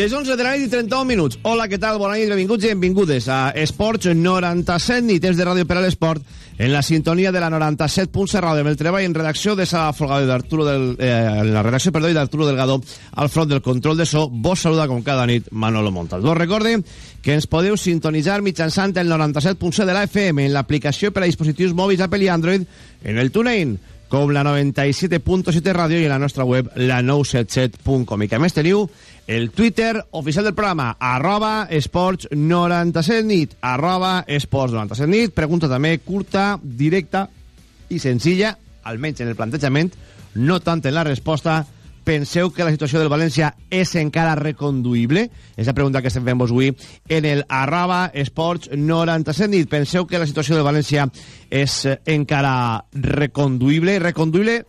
Les 11 de la nit i 31 minuts. Hola, què tal? Bona nit, benvinguts i benvingudes a Esports 97, ni temps de ràdio per a l'esport, en la sintonia de la 97.7 ràdio, amb el treball en redacció de Sala Folgado i d'Arturo del... Eh, en la redacció, perdó, i d'Arturo Delgado, al front del control de so. Vos saluda com cada nit Manolo Montal. Vos recorde que ens podeu sintonitzar mitjançant el 97.7 de la FM en l'aplicació per a dispositius mòbils Apple i Android, en el TuneIn, com la 97.7 ràdio i en la nostra web la 977.com i que a més teniu el Twitter oficial del programa, arroba esports 97 nit, arroba esports 97 nit, pregunta també curta, directa i senzilla, almenys en el plantejament, no tant en la resposta, penseu que la situació del València és encara reconduïble? És la pregunta que estem fent vos avui en el arroba esports 97 nit. Penseu que la situació del València és encara reconduïble? Reconduïble,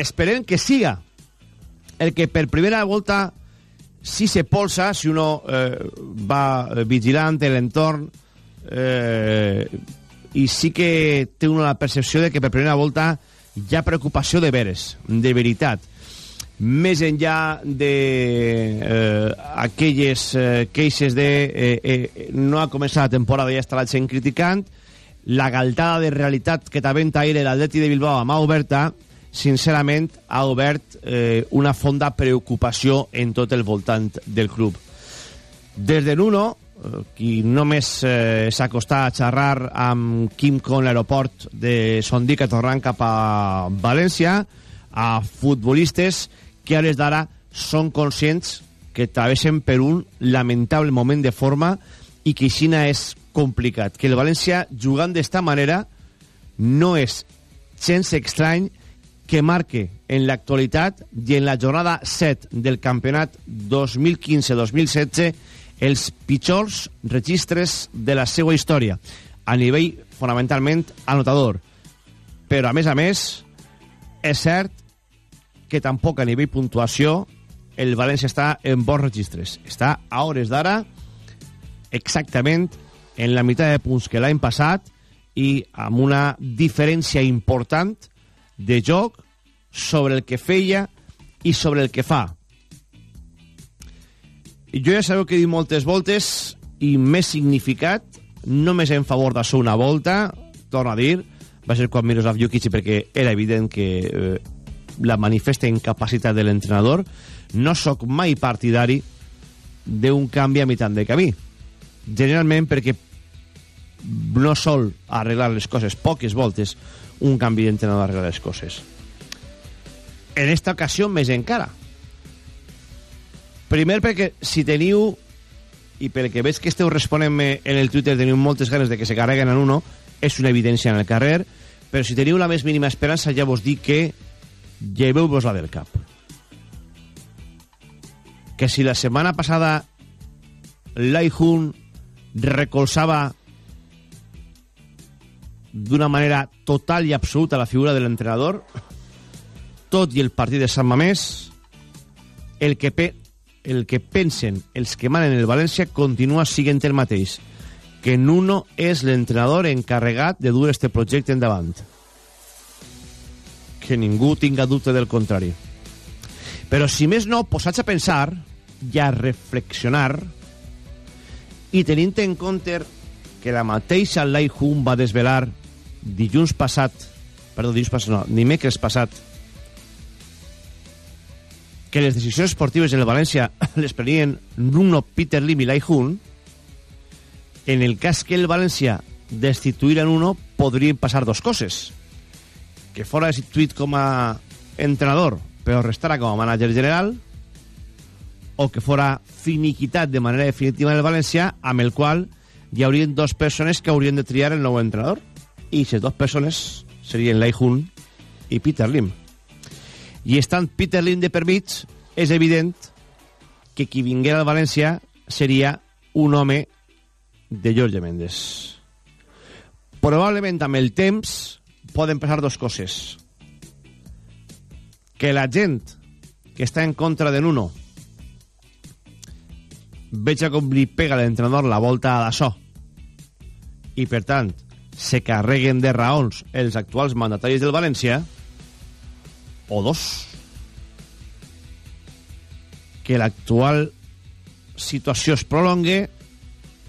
esperem que siga el que per primera volta si se polsa, si uno eh, va vigilant l'entorn eh, i sí que té una la percepció de que per primera volta hi ha preocupació de veres, de veritat. Més enllà de eh, eh, queixes de eh, eh, no ha començat la temporada i ja està la gent criticant, la galtada de realitat que t'aventa ahir l'Atleti de Bilbao a mà oberta sincerament, ha obert eh, una fonda preocupació en tot el voltant del club. Des de Nuno, eh, qui només eh, s'ha acostat a xerrar amb Quim Con l'aeroport de Sondí que tornant cap a València, a futbolistes que a les d'ara són conscients que travessen per un lamentable moment de forma i que Xina és complicat. Que el València, jugant d'esta manera, no és gens estrany que marque en l'actualitat i en la jornada 7 del campionat 2015-2016 els pitjors registres de la seva història a nivell fonamentalment anotador. Però a més a més és cert que tampoc a nivell puntuació el València està en bons registres. Està a hores d'ara exactament en la meitat de punts que l'any passat i amb una diferència important de joc sobre el que feia i sobre el que fa. Jo ja sabeu que he dit moltes voltes i més significat, només en favor de ser una volta, torno a dir, va ser quan Miroslav Jukic perquè era evident que eh, la manifesta incapacitat de l'entrenador, no sóc mai partidari d'un canvi a mitjà de camí. Generalment perquè no sol arreglar les coses poques voltes un canvi d'entrenador arreglar les coses. En esta ocasió més encara. Primer perquè si teniu i perquè veig que esteu responent-me en el Twitter teniu moltes ganes de que se carreguen en uno és una evidència en el carrer però si teniu la més mínima esperança ja vos dic que lleveu-vos la del cap que si la setmana passada Lai Hun recolzava d'una manera total i absoluta la figura de l'entrenador tot i el partit de Sant Mamés el que, pe el que pensen els que manen el València continua siguent el mateix que Nuno és l'entrenador encarregat de dur este projecte endavant. Que ningú tinga dubte del contrari. Però si més no posats a pensar i a reflexionar i tenint en compte que la mateixa Lai Hun va desvelar dilluns passat, perdó, dilluns passat no, dimecres passat, que les decisions esportives en el València les prenien Nuno, Peter Lim i Lai Hun, en el cas que el València destituir a Nuno, podrien passar dos coses. Que fora destituït com a entrenador, però restara com a mànager general, o que fora finiquitat de manera definitiva en el València, amb el qual hi haurien dues persones que haurien de triar el nou entrenador. I aquestes dues persones serien Lai Hun i Peter Lim. I estant Peter Lim de per mig, és evident que qui vinguera al València seria un home de Jorge Méndez. Probablement amb el temps poden passar dos coses. Que la gent que està en contra de Nuno veja com li pega l'entrenador la volta a d'açò i per tant se carreguen de raons els actuals mandataris del València o dos que l'actual situació es prolongue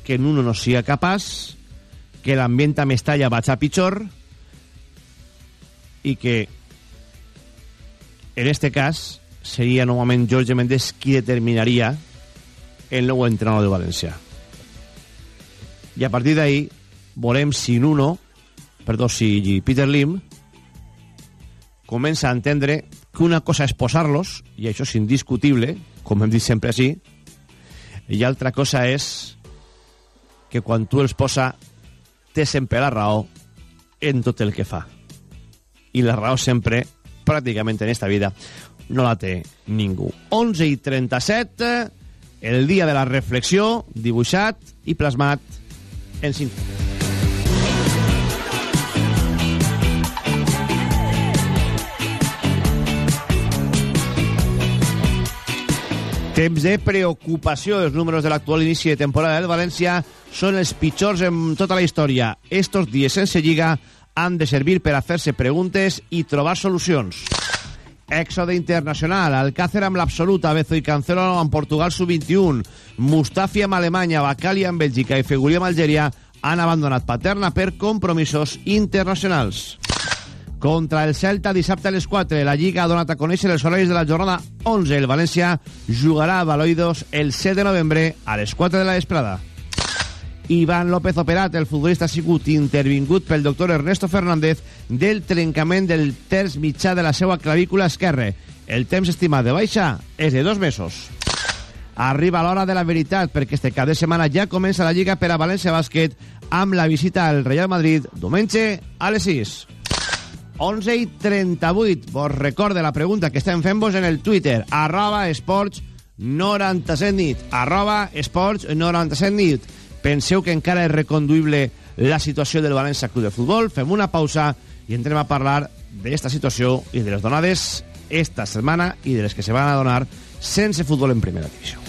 que Nuno no sigui capaç que l'ambient a Mestalla vaig a pitjor i que en este cas seria novament Jorge Méndez qui determinaria el nou entrenador de València. I a partir d'ahí volem si Nuno, perdó, si Peter Lim comença a entendre que una cosa és posar-los, i això és indiscutible, com hem dit sempre així, i altra cosa és que quan tu els posa té sempre la raó en tot el que fa. I la raó sempre, pràcticament en esta vida, no la té ningú. 11 i 37, el dia de la reflexió, dibuixat i plasmat en cinc. Temps de preocupació. Els números de l'actual inici de temporada del València són els pitjors en tota la història. Estos dies sense lliga han de servir per a fer-se preguntes i trobar solucions. Èxode internacional, Alcácer amb l'absoluta, Bezo i Cancelo amb Portugal sub-21, Mustafi amb Alemanya, Bacali amb Bèlgica i Feguli amb Algèria han abandonat Paterna per compromisos internacionals. Contra el Celta, dissabte a les 4, la Lliga ha donat a conèixer els horaris de la jornada 11. El València jugarà a Baloidos el 7 de novembre a les 4 de la vesprada. Iván López Operat, el futbolista ha sigut intervingut pel doctor Ernesto Fernández del trencament del terç mitjà de la seva clavícula esquerra. El temps estimat de baixa és de dos mesos. Arriba l'hora de la veritat, perquè este cap de setmana ja comença la Lliga per a València Bàsquet amb la visita al Real Madrid diumenge a les 6. 11 i 38. Vos recorde la pregunta que estem fent-vos en el Twitter, arroba esports 97 nit, arroba esports 97 nit. Penseu que encara és reconduïble la situació del València Club de Futbol? Fem una pausa i entrem a parlar d'esta situació i de les donades esta setmana i de les que se van a donar sense futbol en primera divisió.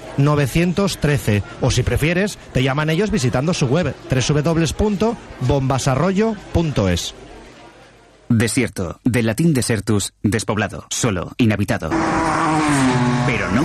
913 o si prefieres te llaman ellos visitando su web www.bombasarroyo.es Desierto, del latín desertus, despoblado, solo, inhabitado.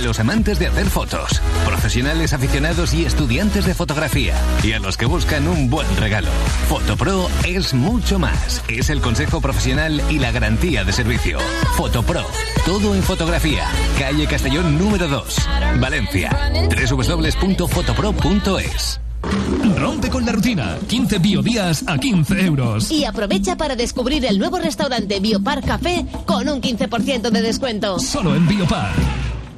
A los amantes de hacer fotos, profesionales aficionados y estudiantes de fotografía, y a los que buscan un buen regalo. Fotopro es mucho más. Es el consejo profesional y la garantía de servicio. Fotopro, todo en fotografía. Calle Castellón número 2, Valencia. www.fotopro.es. Rompe con la rutina. 15 biodías a 15 euros. Y aprovecha para descubrir el nuevo restaurante Biopar Café con un 15% de descuento. Solo en Biopar.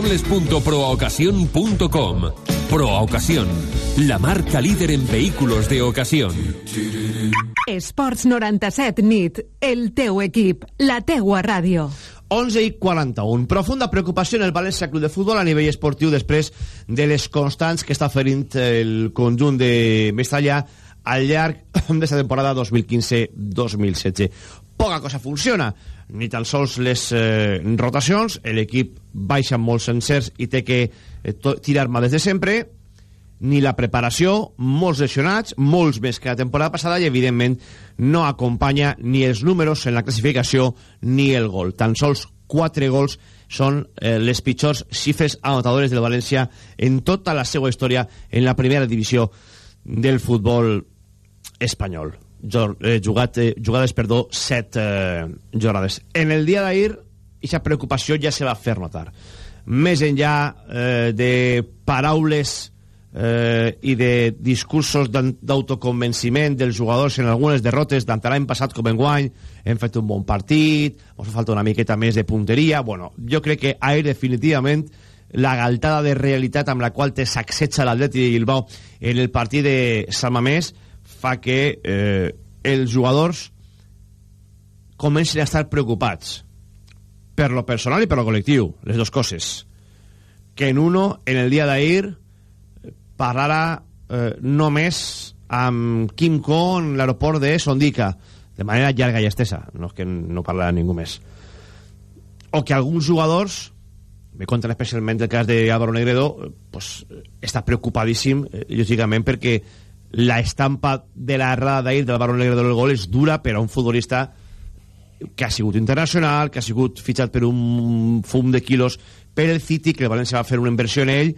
www.proaocasión.com. Proa Ocasión, la marca líder en vehículos de ocasión. Esports 97 nit, el teu equip, la teua ràdio. 11 i 41. Profunda preocupació en el València Club de Futbol a nivell esportiu després de les constants que està ferint el conjunt de Mestalla al llarg d'aquesta temporada 2015-2016. Poca cosa funciona, ni tan sols les eh, rotacions, l'equip baixa molt sencers i té que eh, tirar mà des de sempre, ni la preparació, molts lesionats, molts més que la temporada passada i, evidentment, no acompanya ni els números en la classificació ni el gol. Tan sols 4 gols són eh, les pitjors xifres anotadores del València en tota la seva història en la primera divisió del futbol espanyol. Eh, jugat, eh, jugades, perdó, 7 eh, jornades. En el dia d'ahir, aquesta preocupació ja se va fer notar. Més enllà eh, de paraules eh, i de discursos d'autoconvenciment dels jugadors en algunes derrotes, tant l'any passat com en guany, hem fet un bon partit, ens fa falta una miqueta més de punteria, bueno, jo crec que ahir definitivament la galtada de realitat amb la qual te sacseja l'Atleti de Bilbao en el partit de Samamés fa que eh, els jugadors comencen a estar preocupats per lo personal i per lo col·lectiu, les dues coses. Que en uno, en el dia d'ahir, parlara eh, només amb Kim Ko en l'aeroport de Sondica, de manera llarga i estesa, no és que no parlarà ningú més. O que alguns jugadors, me conten especialment el cas Álvaro Negredo, pues, està preocupadíssim, eh, lògicament, perquè la estampa de la errada d'ahir del Barón Negre del gol és dura per a un futbolista que ha sigut internacional, que ha sigut fitxat per un fum de quilos per el City, que el València va fer una inversió en ell,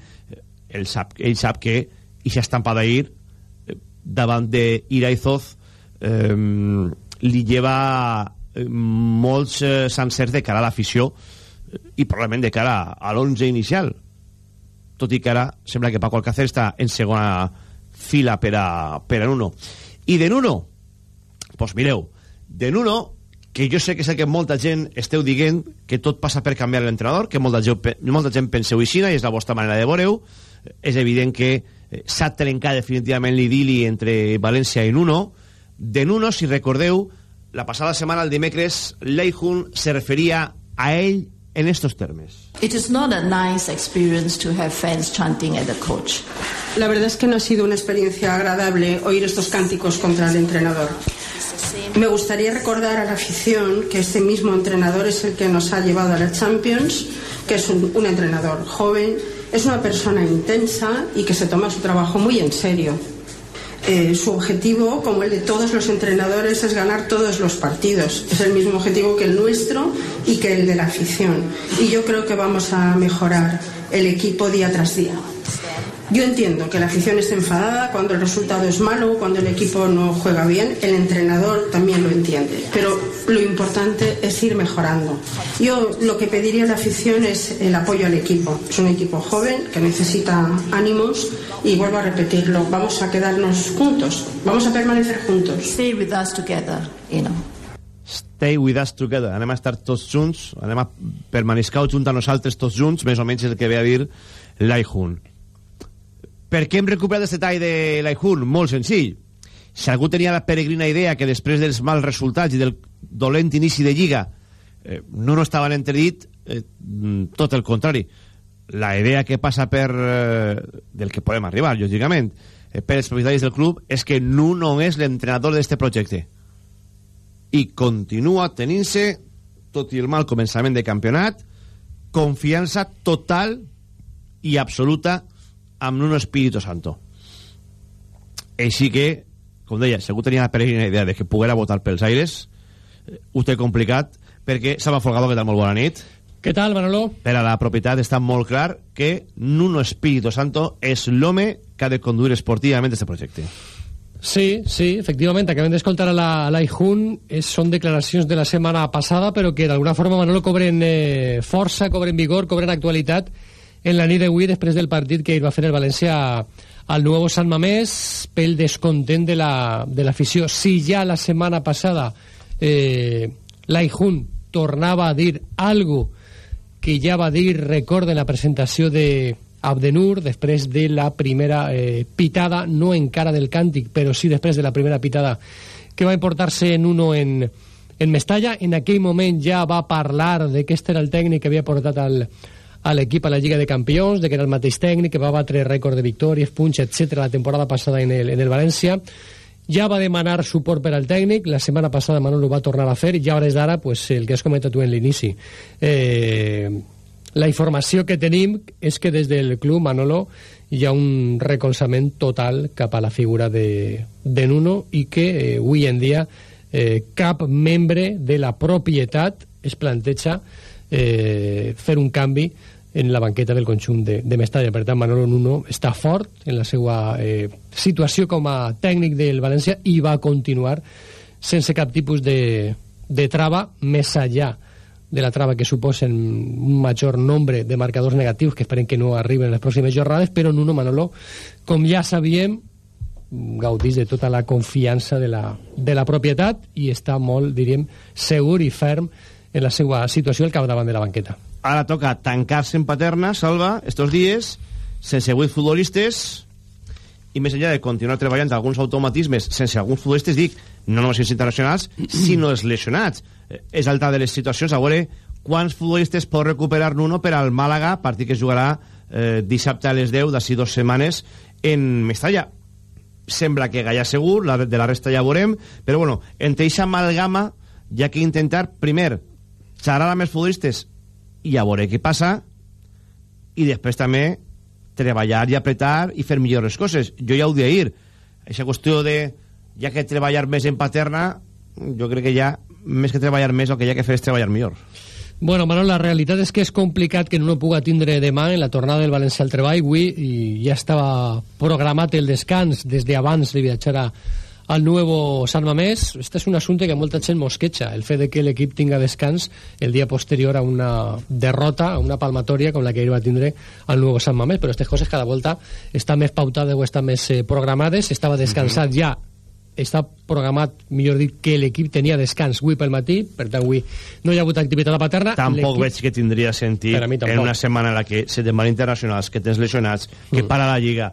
ell sap, ell sap que aquesta estampa d'ahir davant de Iraizoz eh, li lleva molts eh, sencers de cara a l'afició i probablement de cara a l'11 inicial. Tot i que ara sembla que Paco Alcácer està en segona fila per a, per a Nuno. I de Nuno, pues mireu, de Nuno, que jo sé que sé que molta gent esteu dient que tot passa per canviar l'entrenador, que molta gent, molta gent penseu així, i és la vostra manera de veure-ho, és evident que eh, s'ha trencat definitivament l'idili entre València i Nuno. De Nuno, si recordeu, la passada setmana, el dimecres, Leijun se referia a ell en estos termes. It is not a nice experience to have fans chanting at the coach. La verdad es que no ha sido una experiencia agradable oír estos cánticos contra el entrenador. Me gustaría recordar a la afición que este mismo entrenador es el que nos ha llevado a la Champions, que es un, un entrenador joven, es una persona intensa y que se toma su trabajo muy en serio. Eh, su objetivo, como el de todos los entrenadores, es ganar todos los partidos. Es el mismo objetivo que el nuestro y que el de la afición. Y yo creo que vamos a mejorar el equipo día tras día. Yo entiendo que la afición está enfadada cuando el resultado es malo, cuando el equipo no juega bien, el entrenador también lo entiende, pero lo importante es ir mejorando. Yo lo que pediría a la afición es el apoyo al equipo. Es un equipo joven que necesita ánimos y vuelvo a repetirlo, vamos a quedarnos juntos, vamos a permanecer juntos. Stay with us together, you know. Stay with us together. Anem a estar tots junts, anem a permaniscar junt a nosaltres tots junts, més o menys és el que ve a dir l'Aihun. Per què hem recuperat aquest tall de l'Aihun? Molt senzill. Si algú tenia la peregrina idea que després dels mals resultats i del dolent inici de Lliga eh, no no estaven entredit, eh, tot el contrari. La idea que passa per... Eh, del que podem arribar, lògicament, eh, per els propietaris del club, és que Nuno és l'entrenador d'este projecte. I continua tenint-se, tot i el mal començament de campionat, confiança total i absoluta amb un Espíritu Santo. així que, com deia, segur tenia la peregrina idea de que poguera votar pels aires, ho té complicat, perquè Salva Folgado, que tal, molt bona nit. Què tal, Manolo? Per a la propietat està molt clar que Nuno Espíritu Santo és l'home que ha de conduir esportivament aquest projecte. Sí, sí, efectivament, acabem d'escoltar a la, a la Ijun, és, són declaracions de la setmana passada, però que d'alguna forma, Manolo, cobren eh, força, cobren vigor, cobren actualitat en la nit d'avui després del partit que va fer el València al nou Sant Mamés pel descontent de l'afició. La, de si ja la setmana passada eh, l'Aijun tornava a dir algo que ja va dir, recorden la presentació de Abdenur després de la primera eh, pitada, no encara del càntic, però sí després de la primera pitada que va importar-se en uno en, en Mestalla. En aquell moment ja va parlar de que este era el tècnic que havia portat al, a l'equip a la Lliga de Campions, de que era el mateix tècnic, que va batre rècord de victòries, punts, etc la temporada passada en el, en el ja va demanar suport per al tècnic, la setmana passada Manolo va tornar a fer, i ja hores d'ara pues, el que has comentat tu en l'inici. Eh, la informació que tenim és que des del club Manolo hi ha un recolzament total cap a la figura de, de Nuno i que eh, avui en dia eh, cap membre de la propietat es planteja eh, fer un canvi en la banqueta del conjunt de, de Mestalla. Per tant, Manolo Nuno està fort en la seva eh, situació com a tècnic del València i va continuar sense cap tipus de, de trava més allà de la trava que suposen un major nombre de marcadors negatius que esperem que no arriben en les pròximes jornades, però Nuno Manolo, com ja sabíem, gaudís de tota la confiança de la, de la propietat i està molt, diríem, segur i ferm en la seva situació al capdavant de la banqueta ara toca tancar-se en Paterna, Salva, estos dies, sense vuit futbolistes, i més enllà de continuar treballant alguns automatismes sense alguns futbolistes, dic, no només els internacionals, sinó els lesionats. Eh, és alta de les situacions, a veure quants futbolistes pot recuperar Nuno per al Màlaga, partit que jugarà eh, dissabte a les 10, d'ací dues setmanes, en Mestalla. Sembla que Gaia segur, la, de la resta ja veurem, però bueno, entre aquesta amalgama, ja que intentar, primer, xerrar amb els futbolistes i a veure què passa. I després també treballar i apretar i fer millors coses. Jo ja ho dia ahir aquesta qüestió de ja que treballar més en paterna jo crec que ja més que treballar més el que ha que fer és treballar millor. Bueno, Manol, la realitat és que és complicat que no puga tindre demà en la tornada del València al treball. Avui i ja estava programat el descans. Des d'abans de viatjar a, al nuevo San Mamés. Este és un assumpte que molta gent mosqueja, el fet de que l'equip tinga descans el dia posterior a una derrota, a una palmatòria com la que ell va tindre al nuevo San Mamés, però aquestes coses cada volta estan més pautades o estan més eh, programades, estava descansat uh -huh. ja està programat, millor dit, que l'equip tenia descans avui pel matí, per tant avui no hi ha hagut activitat a la paterna. Tampoc veig que tindria sentit en una setmana en la que se te'n van internacionals, que tens lesionats, que mm. para la Lliga,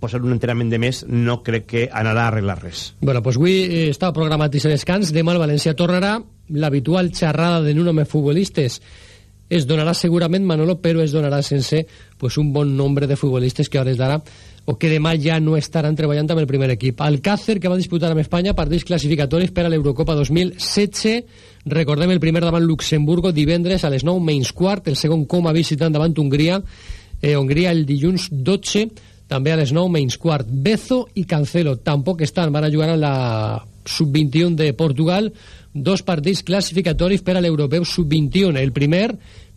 posar un entrenament de més no crec que anarà a arreglar res. Bueno, pues avui eh, està programat i descans. Demà el València tornarà. L'habitual xerrada de Nuno amb futbolistes es donarà segurament Manolo però es donarà sense pues, un bon nombre de futbolistes que hores d'ara o que demà ja no estaran treballant amb el primer equip. Alcácer que va disputar amb Espanya partits classificatoris per a l'Eurocopa 2016 recordem el primer davant Luxemburgo divendres a les 9 menys quart el segon com a visitant davant Hongria. Eh, Hongria el dilluns 12 també a les 9 menys quart. Bezo i Cancelo tampoc estan, van a jugar a la sub-21 de Portugal, dos partits classificatoris per a l'europeu sub-21. El primer,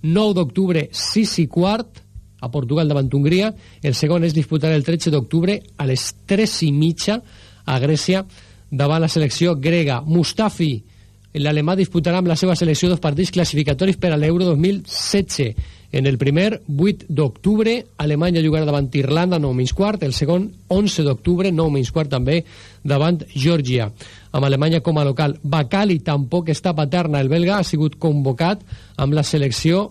9 d'octubre, 6 i quart, a Portugal davant Hongria. El segon és disputar el 13 d'octubre a les 3 i mitja a Grècia davant la selecció grega. Mustafi, l'alemà, disputarà amb la seva selecció dos partits classificatoris per a l'Euro 2016 en el primer, 8 d'octubre, Alemanya jugarà davant Irlanda, 9 menys quart. El segon, 11 d'octubre, 9 menys quart també, davant Georgia. Amb Alemanya com a local. Bacali tampoc està paterna. El belga ha sigut convocat amb la selecció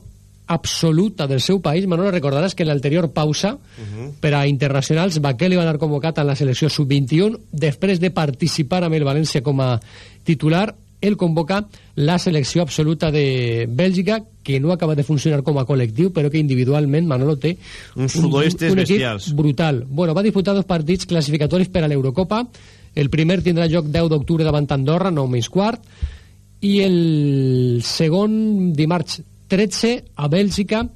absoluta del seu país. Manolo, recordaràs que en l'anterior pausa uh -huh. per a internacionals Bakali va anar convocat a la selecció sub-21 després de participar amb el València com a titular el convoca la selecció absoluta de Bèlgica, que no acaba de funcionar com a col·lectiu, però que individualment Manolo té un, un, un equip bestials. brutal. Bueno, va disputar dos partits classificatoris per a l'Eurocopa. El primer tindrà lloc 10 d'octubre davant Andorra, 9 menys quart, i el segon dimarts 13 a Bèlgica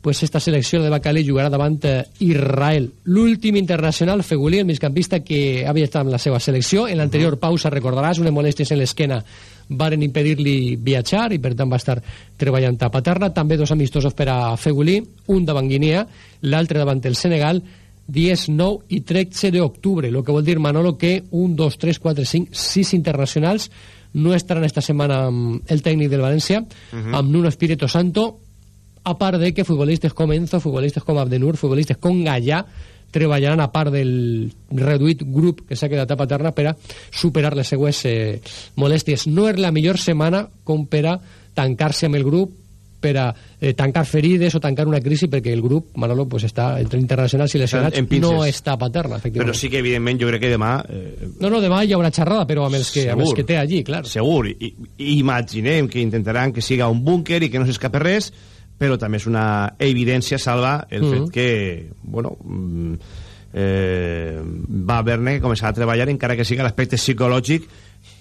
pues esta selecció de Bacalí jugarà davant eh, Israel. L'últim internacional, Fegulí, el migcampista que havia estat amb la seva selecció. En l'anterior pausa, recordaràs, unes molèsties en l'esquena varen impedir-li viatjar i per tant va estar treballant a Paterna. També dos amistosos per a Fegulí, un davant Guinea, l'altre davant el Senegal, 10, 9 i 13 d'octubre, el que vol dir, Manolo, que 1, 2, 3, 4, 5, 6 internacionals no estaran esta setmana amb el tècnic del València, uh -huh. amb Nuno Espíritu Santo, a part de que futbolistes com Enzo, futbolistes com Abdenur, futbolistes com Gallà, treballaran a part del reduït grup que s'ha quedat a Paterna per a superar les següents eh, molèsties. No és la millor setmana com per a tancar-se amb el grup per a eh, tancar ferides o tancar una crisi perquè el grup, Manolo, pues està entre internacionals i lesionats, no està a Paterna, efectivament. Però sí que, evidentment, jo crec que demà... Eh, no, no, demà hi haurà xerrada, però amb els que, segur, amb els que té allí, clar. Segur, i imaginem que intentaran que siga un búnquer i que no s'escape res, però també és una evidència, Salva, el mm -hmm. fet que, bueno, mm, eh, va haver-ne que començar a treballar encara que siga l'aspecte psicològic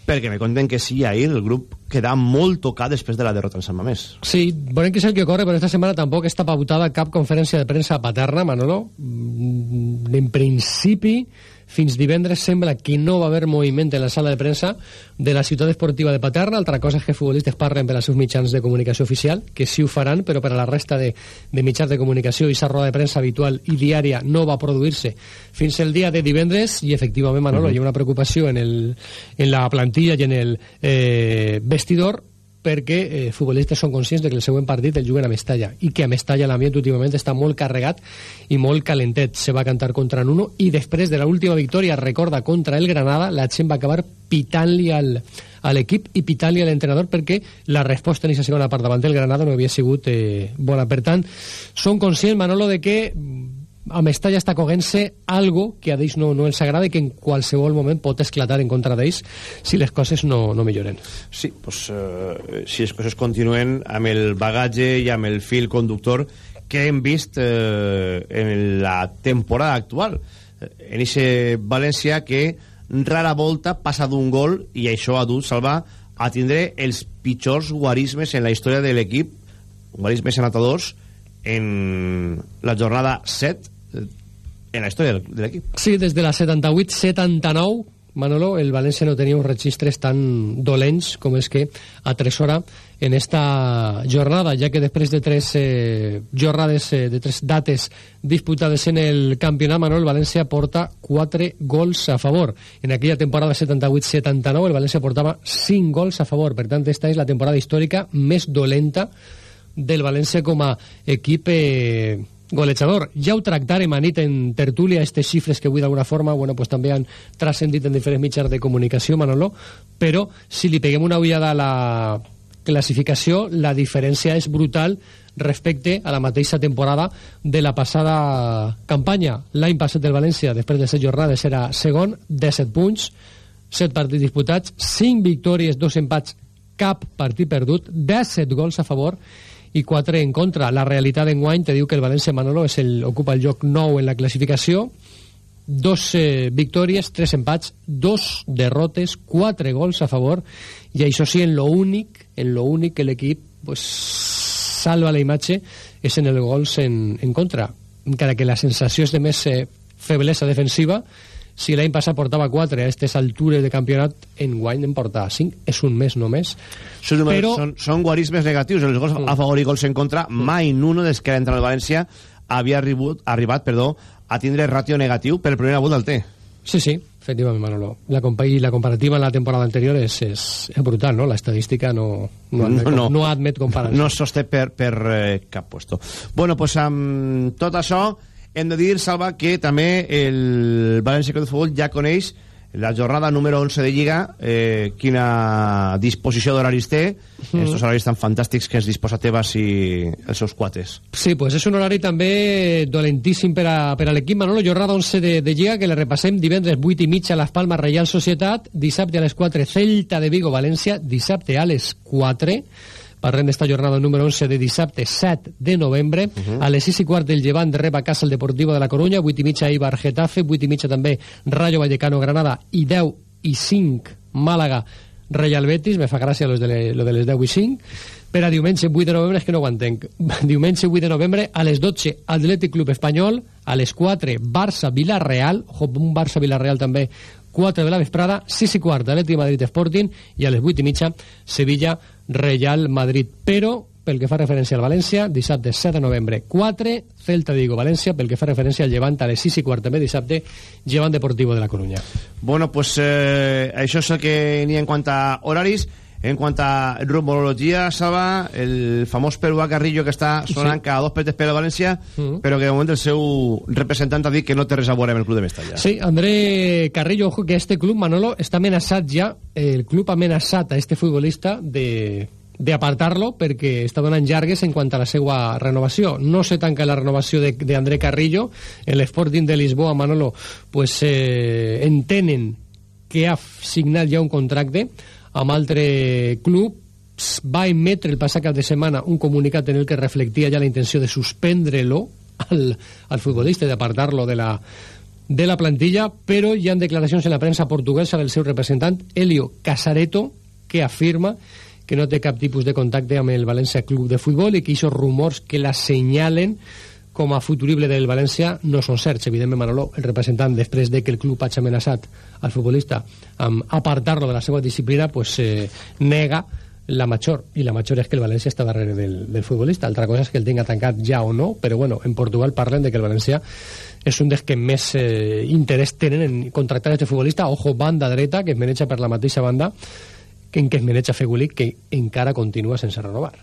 perquè me conten que sí, ahir el grup queda molt tocat després de la derrota en Sant Mamés. Sí, veurem què és el que corre, però esta setmana tampoc està pautada cap conferència de premsa paterna, Manolo. Mm, en principi, fins divendres sembla que no va haver moviment en la sala de premsa de la ciutat esportiva de Paterna. Altra cosa és que futbolistes parlen per als seus mitjans de comunicació oficial, que sí ho faran, però per a la resta de, de mitjans de comunicació i sa roda de premsa habitual i diària no va produir-se fins el dia de divendres i efectivament, Manolo, uh -huh. hi ha una preocupació en, el, en la plantilla i en el eh, vestidor perquè eh, futbolistes són conscients de que el següent partit el juguen a Mestalla i que a Mestalla l'ambient últimament està molt carregat i molt calentet. Se va cantar contra Nuno i després de l'última victòria, recorda, contra el Granada, la gent va acabar pitant-li a l'equip i pitant-li a l'entrenador perquè la resposta en aquesta segona part davant del Granada no havia sigut eh, bona. Per tant, són conscients, Manolo, de que a Mestalla està coguent-se algo que a d'ells no, no els agrada i que en qualsevol moment pot esclatar en contra d'ells si les coses no, no milloren. Sí, pues, eh, si les coses continuen amb el bagatge i amb el fil conductor que hem vist eh, en la temporada actual. En aquest València que rara volta passa d'un gol i això ha dut salvar a tindre els pitjors guarismes en la història de l'equip, guarismes anotadors, en la jornada 7 en la història de l'equip. Sí, des de la 78-79, Manolo, el València no tenia uns registres tan dolents com és que atresora en esta jornada, ja que després de tres eh, jornades, eh, de tres dates disputades en el campionat, Manolo, el València porta 4 gols a favor. En aquella temporada 78-79 el València portava 5 gols a favor. Per tant, esta és la temporada històrica més dolenta del València com a equip eh, golejador. Ja ho tractarem a nit en tertúlia, aquestes xifres que avui d'alguna forma bueno, pues, també han transcendit en diferents mitjans de comunicació, Manolo, però si li peguem una ullada a la classificació, la diferència és brutal respecte a la mateixa temporada de la passada campanya. L'any passat del València, després de set jornades, era segon, 17 punts, 7 partits disputats, 5 victòries, 2 empats, cap partit perdut, 17 gols a favor i 4 en contra. La realitat d'enguany te diu que el València Manolo és el, ocupa el lloc 9 en la classificació, dos eh, victòries, tres empats, dos derrotes, quatre gols a favor, i això sí, en lo únic, en lo únic que l'equip pues, salva la imatge és en el gols en, en contra. Encara que la sensació és de més eh, feblesa defensiva, si l'any passat portava 4 a aquestes altures de campionat, en guany en porta 5, és un mes només. Són, Però... són, són guarismes negatius, els gols mm. a favor i gols en contra, mm. mai Nuno, des que entra al València, havia arribat, arribat perdó, a tindre ratio negatiu per primer volta al té. Sí, sí, efectivament, Manolo. La, la comparativa en la temporada anterior és, és, és brutal, no? La estadística no, no, admet, no, no, no admet comparació. No sosté per, per eh, cap puesto. Bueno, pues amb tot això hem de dir, Salva, que també el València Club de Futbol ja coneix la jornada número 11 de Lliga, eh, quina disposició d'horaris té, mm. estos horaris tan fantàstics que es disposa Tebas i els seus quates. Sí, pues és un horari també dolentíssim per a, per a l'equip Manolo, jornada 11 de, de Lliga, que le repassem divendres 8 i mitja a les Palmes Reial Societat, dissabte a les 4 Celta de Vigo València, dissabte a les 4 Parlem d'esta jornada número 11 de dissabte 7 de novembre. Uh -huh. A les 6 i quart del Llevant reba a casa el Deportivo de la Coruña, 8 i mitja Ibar Getafe, 8 i mitja també Rayo Vallecano Granada i 10 i 5 Màlaga Real Betis, me fa gràcia lo de, le, lo de les 10 i 5, per a diumenge 8 de novembre és que no ho entenc. Diumenge 8 de novembre a les 12 Atlètic Club Espanyol, a les 4 Barça-Villarreal, un Barça-Villarreal també 4 de la vesprada, 6 i quart Atlètic Madrid Sporting i a les 8 i mitja Sevilla-Real Madrid. Però pel que fa referència al València, dissabte 7 de novembre 4, Celta Digo València, pel que fa referència al Llevant a les 6 i quart també dissabte, Llevant Deportivo de la Coruña. Bueno, pues eh, això és el que n'hi ha en quant a horaris. En quant a rumorologia, Salva, el famós peruà Carrillo que està sonant sí. cada dos petes per a València, mm -hmm. però que de moment el seu representant ha dit que no té res a veure amb el club de Mestalla. Sí, André Carrillo, ojo que este club, Manolo, està amenaçat ja, el club amenaçat a este futbolista de d'apartar-lo perquè està donant llargues en quant a la seva renovació. No se tanca la renovació d'André Carrillo. En l'Sporting de Lisboa, Manolo, pues, eh, entenen que ha signat ja un contracte amb altre club va emetre el passat cap de setmana un comunicat en el que reflectia ja la intenció de suspendre-lo al, al futbolista i d'apartar-lo de la, de la plantilla, però hi ha declaracions en la premsa portuguesa del seu representant, Elio Casareto, que afirma que no té cap tipus de contacte amb el València Club de Futbol i que aquests rumors que la senyalen com a futurible del València no són certs. Evidentment, Manolo, el representant, després de que el club hagi amenaçat al futbolista amb apartar-lo de la seva disciplina, pues, eh, nega la major, i la major és que el València està darrere del, del futbolista. Altra cosa és que el tinga tancat ja o no, però bueno, en Portugal parlen de que el València és un dels que més eh, interès tenen en contractar este futbolista. Ojo, banda dreta, que es maneja per la mateixa banda, en què es maneja Fegulic, que encara continua sense renovar.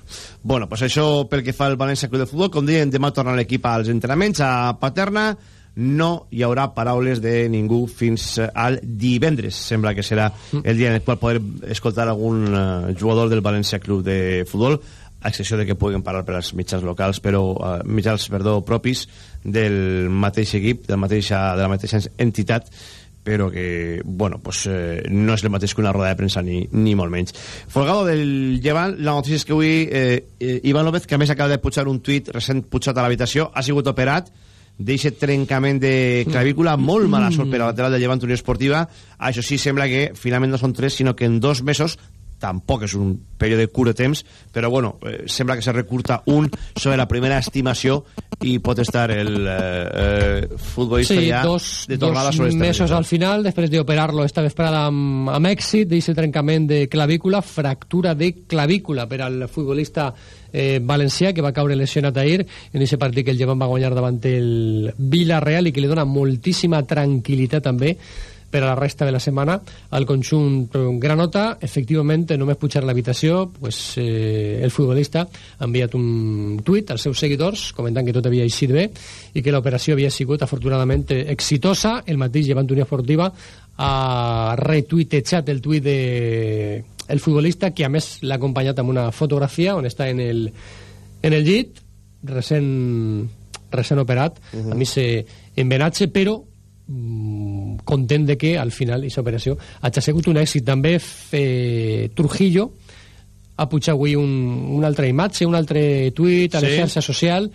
Bueno, pues això pel que fa al València Club de Futbol, com dèiem, demà torna l'equip als entrenaments a Paterna, no hi haurà paraules de ningú fins al divendres. Sembla que serà el dia en el qual poder escoltar algun uh, jugador del València Club de Futbol, a excepció de que puguen parlar per als mitjans locals, però uh, mitjans, perdó, propis del mateix equip, del mateixa, de la mateixa entitat però que, bueno, pues, eh, no és el mateix que una roda de premsa ni, ni molt menys. Folgado del Llevant, la notícia és que avui eh, eh, Ivan López, que a més acaba de pujar un tuit recent pujat a l'habitació, ha sigut operat d'eixe trencament de clavícula, molt mala sort per a lateral del Llevant Unió Esportiva. Això sí, sembla que finalment no són tres, sinó que en dos mesos tampoc és un període curt de temps, però bueno, eh, sembla que se recurta un sobre la primera estimació i pot estar el eh, eh, futbolista sí, ja dos, de tornada dos sobre este mesos al final, després d'operar-lo esta vesprada amb, amb èxit, d'aquest trencament de clavícula, fractura de clavícula per al futbolista eh, valencià que va caure lesionat ahir. En aquest partit que el Llevant va guanyar davant el Villarreal i que li dona moltíssima tranquil·litat també per a la resta de la setmana al conjunt Granota. Efectivament, només pujar a l'habitació, pues, eh, el futbolista ha enviat un tuit als seus seguidors comentant que tot havia eixit bé i que l'operació havia sigut afortunadament exitosa. El mateix Llevant Unió Esportiva ha retuitejat el tuit de el futbolista que a més l'ha acompanyat amb una fotografia on està en el, en el llit recent, recent operat uh -huh. a mi se envenatge però content de que al final aquesta operació hagi sigut un èxit també eh, Trujillo ha pujat avui un, una altra imatge un altre tuit a la sí. xarxa social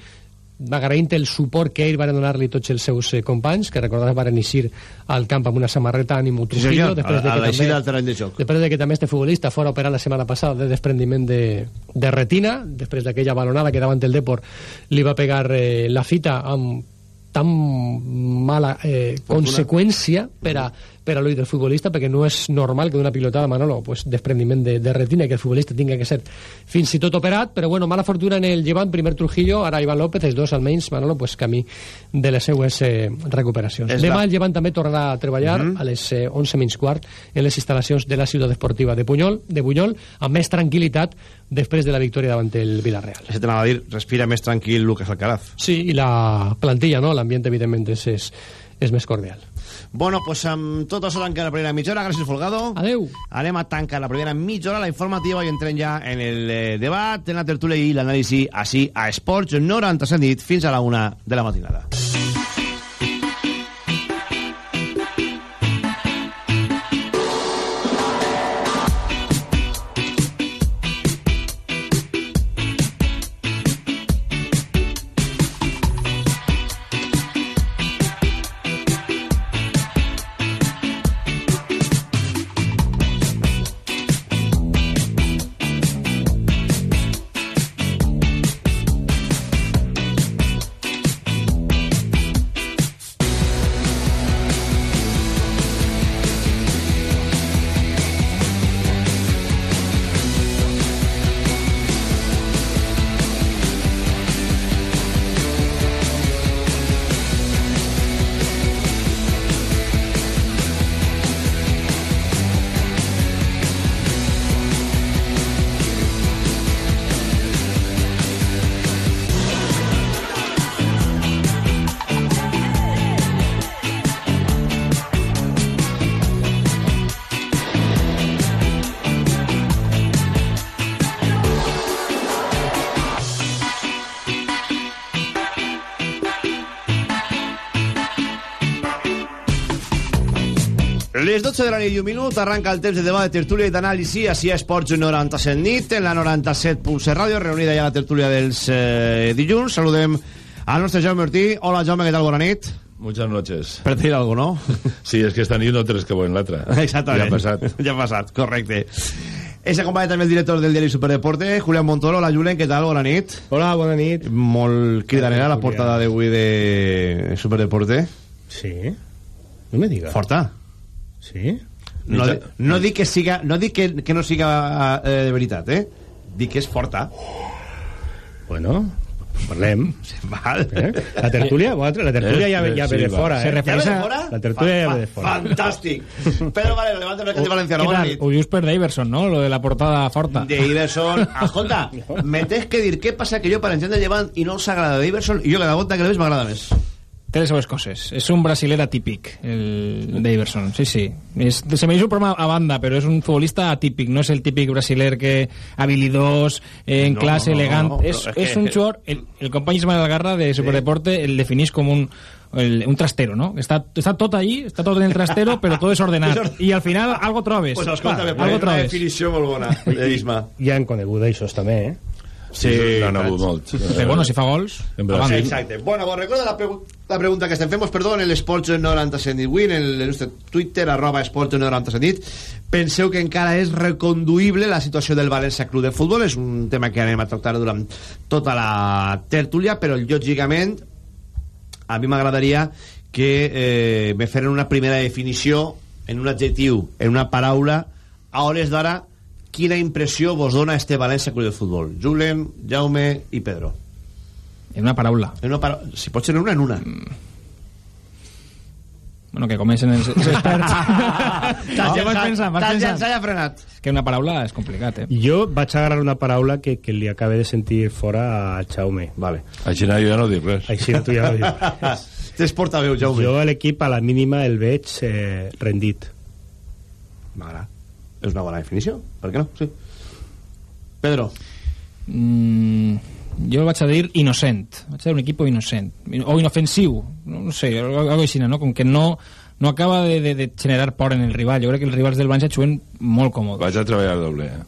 agraint el suport que ell van donar-li tots els seus eh, companys, que recordades van eixir al camp amb una samarreta ànimo Trujillo, sí, després, de a, que a també, terreny de joc. després de que també este futbolista fora operat la setmana passada de desprendiment de, de retina, després d'aquella balonada que davant el Depor li va pegar eh, la fita amb tan mala eh, conseqüència per a, per a l'ull del futbolista perquè no és normal que d'una pilotada Manolo pues, desprendiment de, de retina que el futbolista tingui que ser fins i tot operat però bueno, mala fortuna en el llevant primer Trujillo, ara Ivan López, els dos almenys Manolo, pues, camí de les seues eh, recuperacions. És Demà la- el llevant també tornarà a treballar Mhm. a les eh, 11 menys quart en les instal·lacions de la ciutat esportiva de Punyol, de Bunyol amb més tranquil·litat després de la victòria davant el Villarreal. Això t'anava a dir, respira més tranquil Lucas Alcaraz. Sí, i la plantilla, no? L'ambient, evidentment, és, és, és més cordial. Bueno, pues amb tot això tanca la primera mitja hora. Gràcies, Folgado. Adeu. Anem a tancar la primera mitja hora, la informativa, i entrem ja en el eh, debat, en la tertúlia i l'anàlisi així a Esports 97 nit fins a la una de la matinada. Les 12 de la nit i un minut arranca el temps de debat, de tertúlia i d'anàlisi així a Esports 97 nit en la 97.7 ràdio reunida ja la tertúlia dels eh, dilluns saludem al nostre Jaume Ortí hola Jaume, què tal? Bona nit Muchas noches. Per dir algo, no? Sí, és que esta nit no tres que en l'altra. Exactament. Ja ha passat. Ja ha passat, correcte. És acompanyat també el director del diari Superdeporte, Julián Montoro. Hola, Julen, què tal? Bona nit. Hola, bona nit. Molt cridanera la portada d'avui de Superdeporte. Sí? No me diga. Forta. Sí? No, di- no dic que siga, no dic que, que no siga eh, de veritat, eh? Dic que és forta. Bueno, parlem. Val. Eh? La tertúlia, vosaltres, la tertúlia ja, ja ve de fora, eh? ¿Ya ve de fora? La tertúlia ja ve de Fa- fora. Fantàstic. Pedro Valero, levanta el de Valenciano. ¿Qué Bona tal? nit. Ho dius per Daverson, no? Lo de la portada forta. De Iverson. Escolta, me tens que dir què passa que jo per gent de llevant i no els agrada Iverson i jo cada volta que el veig m'agrada més. Té les seues coses. És un brasiler atípic, el Daverson. Sí, sí. És, se me dice un programa a banda, però és un futbolista atípic. No és el típic brasiler que habilidós, eh, en No, clase, no, no, elegant. no, però és, és és que- un jugador... El, el company Ismael Algarra de Superdeporte el definís com un el, un trastero, no? Està, està tot allí, està tot en el trastero, però tot desordenat. I al final algo trobes. Pues escolta'm, algo una trobes. definició molt bona d'Isma. Ja han conegut això també, eh? Sí, n'han hagut molts. Però bueno, si fa gols... Sí, exacte. Bueno, vos recorda la, pregu la pregunta que estem fent, vos perdó, en l'Esports 97 nit win, en el nostre Twitter, arroba Esports 97 nit. Penseu que encara és reconduïble la situació del València Club de Futbol, és un tema que anem a tractar durant tota la tertúlia, però lògicament a mi m'agradaria que eh, me feren una primera definició en un adjectiu, en una paraula, a hores d'ara, quina impressió vos dona este València Club de Futbol? Julen, Jaume i Pedro. En una paraula. En una para... Si pot ser en una, en una. Bueno, que comencen els, els experts. T'has Ja llançat- i ha frenat. que una paraula és complicat, eh? Jo vaig agarrar una paraula que, que li acabé de sentir fora a Jaume. Vale. Així no, jo ja no dic res. Així tu ja no dius. Tens portaveu, Jaume. Jo a l'equip a la mínima el veig eh, rendit. M'agrada. És una bona definició. Per què no? Sí. Pedro. Mm, jo vaig a dir innocent. Vaig a dir un equip innocent. O inofensiu. No, no sé, algo, així, no? Com que no, no acaba de, de, de generar por en el rival. Jo crec que els rivals del València juguen molt còmodes. Vaig a treballar doble. Eh?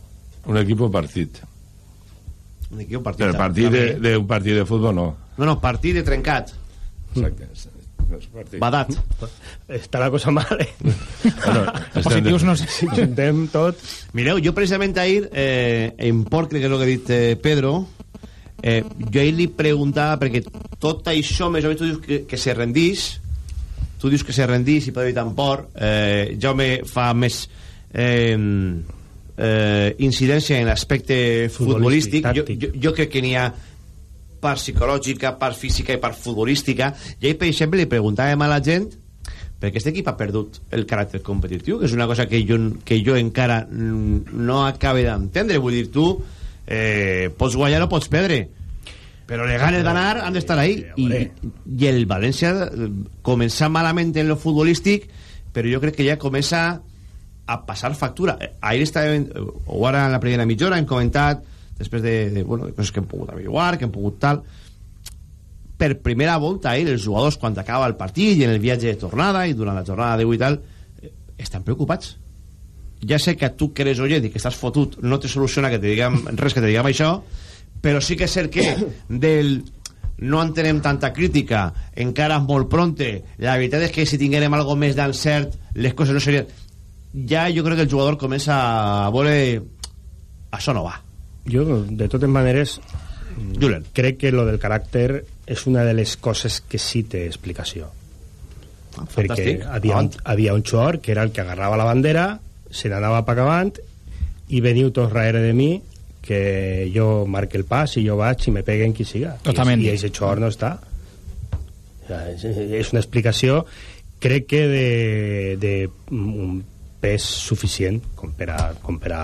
Un equip partit. Un equip partit. El partit de, de, un partit de futbol no. No, no, partit de trencat. Exacte. Badat. Està la cosa mal, eh? Bueno, Positius no sé. Si juntem tot... Mireu, jo precisament ahir, eh, en Port, crec que és el que ha dit eh, Pedro, eh, jo ahir li preguntava, perquè tot això, més o menys, tu dius que, que se rendís, tu dius que se rendís i Pedro i tan Port, eh, Jaume fa més eh, eh, incidència en l'aspecte Futbolístic, futbolístic. Jo, jo, jo crec que n'hi ha part psicològica, part física i part futbolística. I ahir, per exemple, li preguntàvem a la gent perquè aquest equip ha perdut el caràcter competitiu, que és una cosa que jo, que jo encara no acabe d'entendre. Vull dir, tu eh, pots guanyar o pots perdre, però les ganes d'anar han d'estar ahí. I, I el València eh, comença malament en lo futbolístic, però jo crec que ja comença a passar factura. Eh, Ahir estàvem, eh, o ara en la primera mitja hora, hem comentat, després de, de, bueno, de coses que hem pogut averiguar, que hem pogut tal. Per primera volta ahir els jugadors quan acaba el partit i en el viatge de tornada i durant la jornada d'avui i tal eh, estan preocupats. Ja sé que tu que eres oient i que estàs fotut no te soluciona que te diguem res que te diguem això però sí que és cert que del no entenem tanta crítica encara és molt pronte la veritat és que si tinguérem algo més d'encert les coses no serien ja jo crec que el jugador comença a veure això no va Jo, de totes maneres, Julen. crec que lo del caràcter és una de les coses que sí té explicació. perquè fantàstic. havia un, havia un xor que era el que agarrava la bandera, se n'anava pa acabant i veniu tots darrere de mi que jo marque el pas i jo vaig i me peguen qui siga. Totalment. I, i aquest xor no està. O sea, és, és una explicació crec que de, de un pes suficient com per a, com per a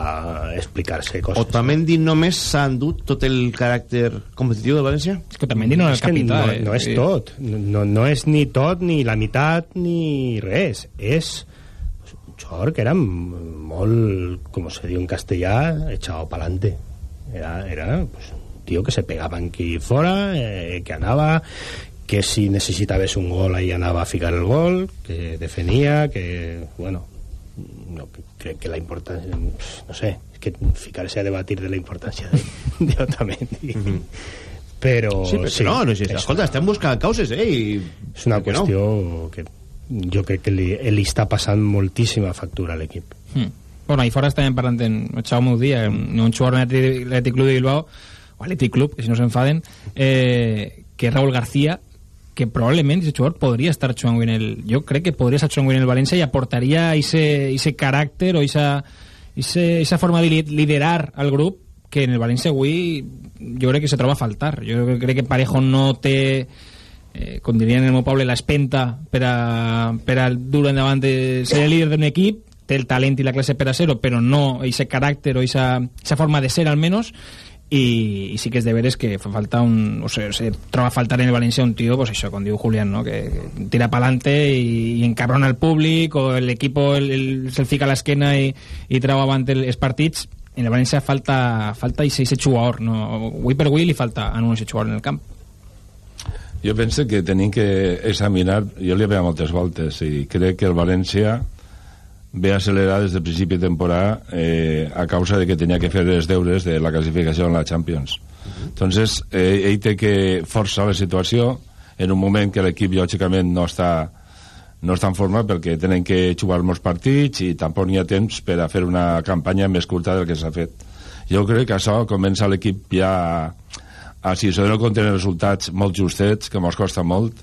explicar-se o coses. també dit només s'ha endut tot el caràcter competitiu del València? És que també no és que capità, no, eh? no és tot no, no és ni tot, ni la meitat ni res, és un xor que era molt com se diu en castellà echado pa'lante era, era pues, un tío que se pegaba aquí fora eh, que anava que si necessitaves un gol ahí anava a ficar el gol que defenia, que bueno no, crec que la importància no sé, és que ficar-se a debatir de la importància de, de Otamendi mm -hmm. però Sí, però no, no, sí, escolta, estem buscant causes, eh? I... és una que no? qüestió que jo crec que li, li està passant moltíssima factura a l'equip Hmm. Bueno, ahí fora estàvem parlant en Jaume ho dia, un, un jugador en l'Atlètic Club de Bilbao o Atlètic Club, que si no s'enfaden eh, que Raúl García que probablement aquest jugador podria estar jugant en el... Jo crec que podria estar jugant en el València i aportaria ese caràcter o esa forma de li- liderar al grup que en el València avui jo crec que se troba a faltar. Jo crec que Parejo no té eh, com dirien en el meu poble, l'espenta per a, per a dur endavant de ser el líder d'un equip, té el talent i la classe per a ser-ho, però no ese caràcter o esa forma de ser almenys, i, i sí que és de veres que fa falta un, o sigui, se troba a faltar en el València un tio, pues això, com diu Julián, no? que, que tira pa'lante i, i encabrona el públic o l'equip el, el, se'l fica a l'esquena i, i treu avant el, els partits en el València falta, falta i ese jugador no? avui per avui li falta a un jugador en el camp Jo penso que tenim que examinar, jo li veia moltes voltes, i crec que el València ve accelerar des del principi de temporada eh, a causa de que tenia que fer els deures de la classificació en la Champions. Entonces, eh, ell té que forçar la situació en un moment que l'equip, lògicament, no està no està en forma perquè tenen que jugar molts partits i tampoc n'hi ha temps per a fer una campanya més curta del que s'ha fet. Jo crec que això comença l'equip ja a, a si això no contenen resultats molt justets, que mos costa molt,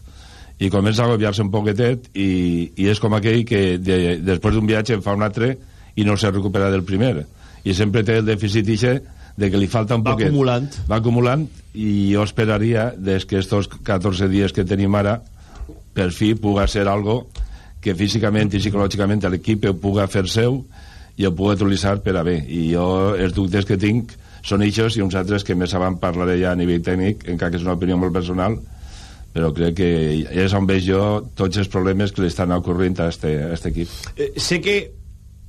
i comença a agobiar-se un poquetet i, i és com aquell que de, després d'un viatge en fa un altre i no se recupera del primer. I sempre té el dèficit ixe de que li falta un Va poquet. acumulant. va acumulant i jo esperaria des que estos 14 dies que tenim ara per fi puga ser algo que físicament i psicològicament l'equip ho puga fer seu i ho puga utilitzar per a bé. I jo els dubtes que tinc són eixos i uns altres que més avant parlaré ja a nivell tècnic encara que és una opinió molt personal però crec que és on veig jo tots els problemes que li estan ocorrint a este, a este equip Eh, sé que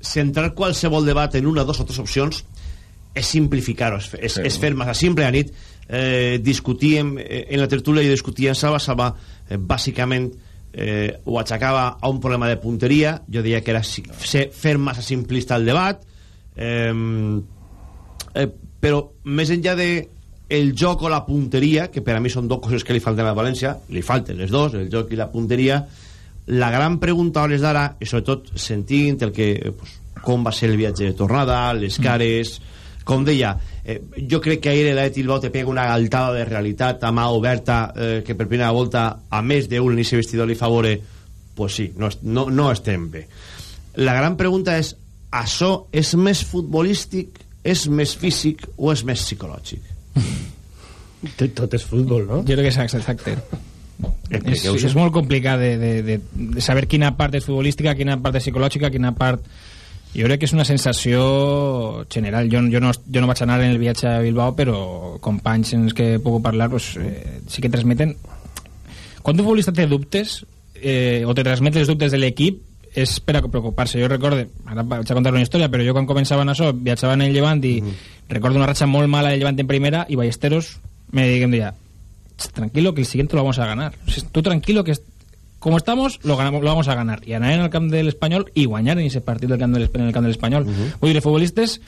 centrar qualsevol debat en una, dos o tres opcions és simplificar-ho, és, és, Sí. és fer massa simple. A nit eh, discutíem eh, en la tertúlia i discutíem Salva, Salva eh, bàsicament eh, ho aixecava a un problema de punteria jo diria que era ser, fer massa simplista el debat eh, eh, però més enllà de el joc o la punteria que per a mi són dues coses que li falten a València li falten les dos, el joc i la punteria la gran pregunta a hores d'ara i sobretot sentint el que pues, com va ser el viatge de tornada les cares, com deia eh, jo crec que ahir l'Atleti Bilbao te pega una galtada de realitat a mà oberta eh, que per primera volta a més d'un inici vestidor li favore pues sí, no, no, no estem bé. La gran pregunta és això és més futbolístic és més físic o és més psicològic tot, tot és futbol, no? Jo crec que és exacte. és, és molt complicat de, de, de, de saber quina part és futbolística, quina part és psicològica, quina part... Jo crec que és una sensació general. Jo, jo, no, jo no vaig anar en el viatge a Bilbao, però companys en els que pogut parlar pues, eh, sí que transmeten... Quan un futbolista té dubtes, eh, o te transmet els dubtes de l'equip, és per a preocupar-se. Jo recordo, ara vaig a contar una història, però jo quan començava en això, viatjava en el Llevant i recordo una ratxa molt mala del Llevant en primera i Ballesteros me em deia tranquilo que el siguiente lo vamos a ganar. Tú tranquilo que como estamos, lo, ganamos, lo vamos a ganar. Y anar en el camp del Espanyol i guanyar en ese partit del camp del, en el camp de l'Espanyol. Vull dir, els futbolistes,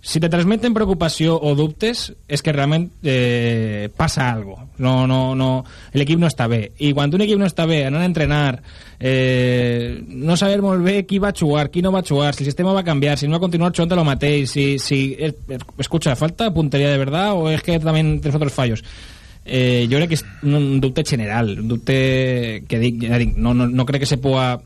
si te transmeten preocupació o dubtes, és que realment eh, passa algo. No, no, no, l'equip no està bé. I quan un equip no està bé, anar a entrenar, eh, no saber molt bé qui va jugar, qui no va jugar, si el sistema va canviar, si no va continuar jugant lo mateix, si, si, eh, escucha, falta puntería de verdad o es que también tens otros fallos? eh, jo crec que és un, dubte general, un dubte que no, no, no que se eh,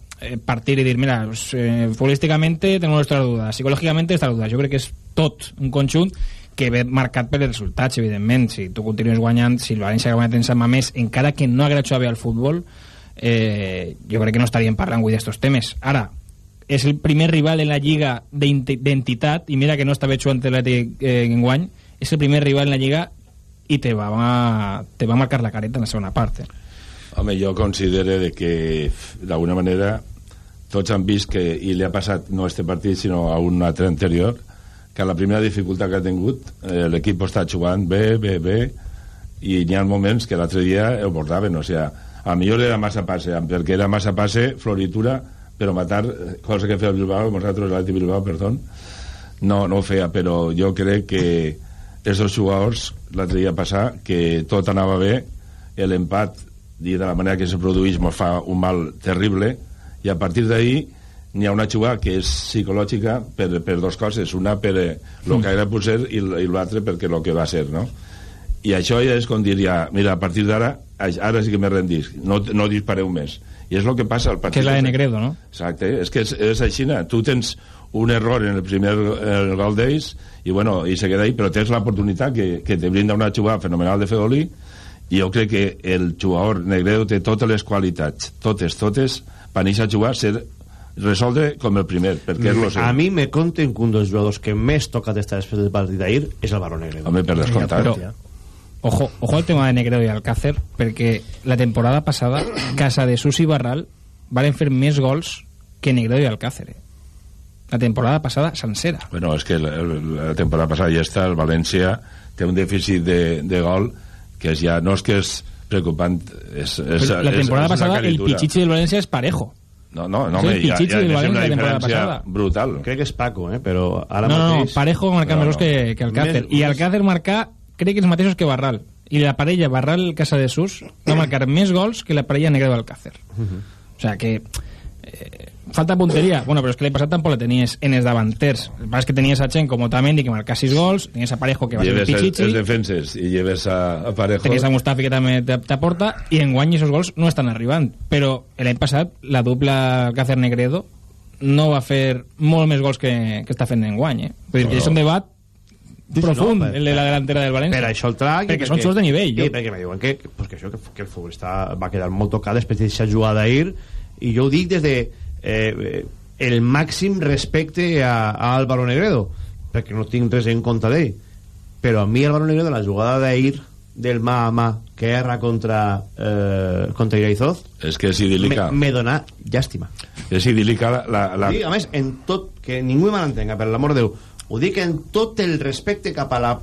partir i dir, mira, pues, eh, futbolísticamente tenemos nuestra duda, psicològicamente esta duda, jo crec que és tot un conjunt que ve marcat per els resultats, evidentment, si tu continues guanyant, si el València ha guanyat en Sant Mamés, encara que no jugat bé al futbol, eh, jo crec que no estaríem parlant avui d'estos temes. Ara, és el primer rival en la lliga d'entitat, i mira que no està bé jugant l'Atlètic eh, en guany, és el primer rival en la lliga i te va, te va marcar la careta en la segona part. Eh? Home, jo considero de que d'alguna manera tots han vist que, i li ha passat no a este partit sinó a un altre anterior que la primera dificultat que ha tingut eh, l'equip està jugant bé, bé, bé i n'hi ha moments que l'altre dia ho portaven o sigui, a millor era massa passe perquè era massa passe, floritura però matar, eh, cosa que feia el Bilbao, nosaltres l'Atleti Bilbao, perdó, no, no ho feia, però jo crec que aquests jugadors, l'altre dia passar, que tot anava bé, l'empat, i de la manera que se produeix, ens fa un mal terrible, i a partir d'ahir n'hi ha una jugada que és psicològica per, per dues coses, una per eh, lo que era potser i, i l'altre perquè el que va ser, no? I això ja és com diria, mira, a partir d'ara, ara sí que me rendís, no, no dispareu més. I és el que passa al partit. Que és la de Negredo, no? Exacte, és que és, és així, tu tens un error en el primer el gol d'ells i, bueno, i se queda ahí, però tens l'oportunitat que, que te brinda una jugada fenomenal de Fedolí jo crec que el jugador Negredo té totes les qualitats, totes, totes, per a jugar ser resoldre com el primer, perquè és lo A mi me conten que un dels jugadors que més toca d'estar després del partit d'ahir és el Baró Negredo. Home, per descomptat. Però, ojo, ojo al tema de Negredo i Alcácer, perquè la temporada passada Casa de Sus i Barral van fer més gols que Negredo i Alcácer. Eh? La temporada passada sencera. Bueno, és que la, la temporada passada ja està, el València té un dèficit de, de gol que és ja, no és que és preocupant és, és, la temporada és, passada el Pichichi del València és parejo no, no, no, home, ja, ja, ja és una diferència brutal. Crec que és Paco, eh? però ara no, mateix... No, Parejo marca no, més no. que, que Alcácer. I Alcácer marca, crec que els mateixos que Barral. I la parella Barral-Casa de Sus va marcar més gols que la parella Negredo Alcácer. Uh -huh. O sea que... Eh, falta punteria. Bueno, però és que l'any passat tampoc la tenies en els davanters. El que que tenies a Chen com Otamendi, que marca 6 gols, tenies a Parejo, que va lleves ser Pichichi... els defenses i lleves a, a Parejo... Tenies a Mustafi, que també t'aporta, i en guany esos gols no estan arribant. Però l'any passat, la dupla Alcácer-Negredo no va fer molt més gols que, que està fent en guany, eh? Vull dir que és un debat profund no, per, el de la delantera del València per això el trac perquè, perquè són xuts de nivell jo. perquè me diuen que, pues que, això, que, que el futbolista va quedar molt tocat després d'aquesta jugada d'ahir i jo ho dic des de eh, el màxim respecte a, a Álvaro Negredo perquè no tinc res en compte d'ell però a mi Álvaro Negredo la jugada d'ahir del mà a mà que erra contra eh, contra Iraizoz és que és idílica. me, me dona llàstima. És idílica la, la, la... Dic, a més, en tot, que ningú me l'entenga per l'amor de Déu ho dic en tot el respecte cap a la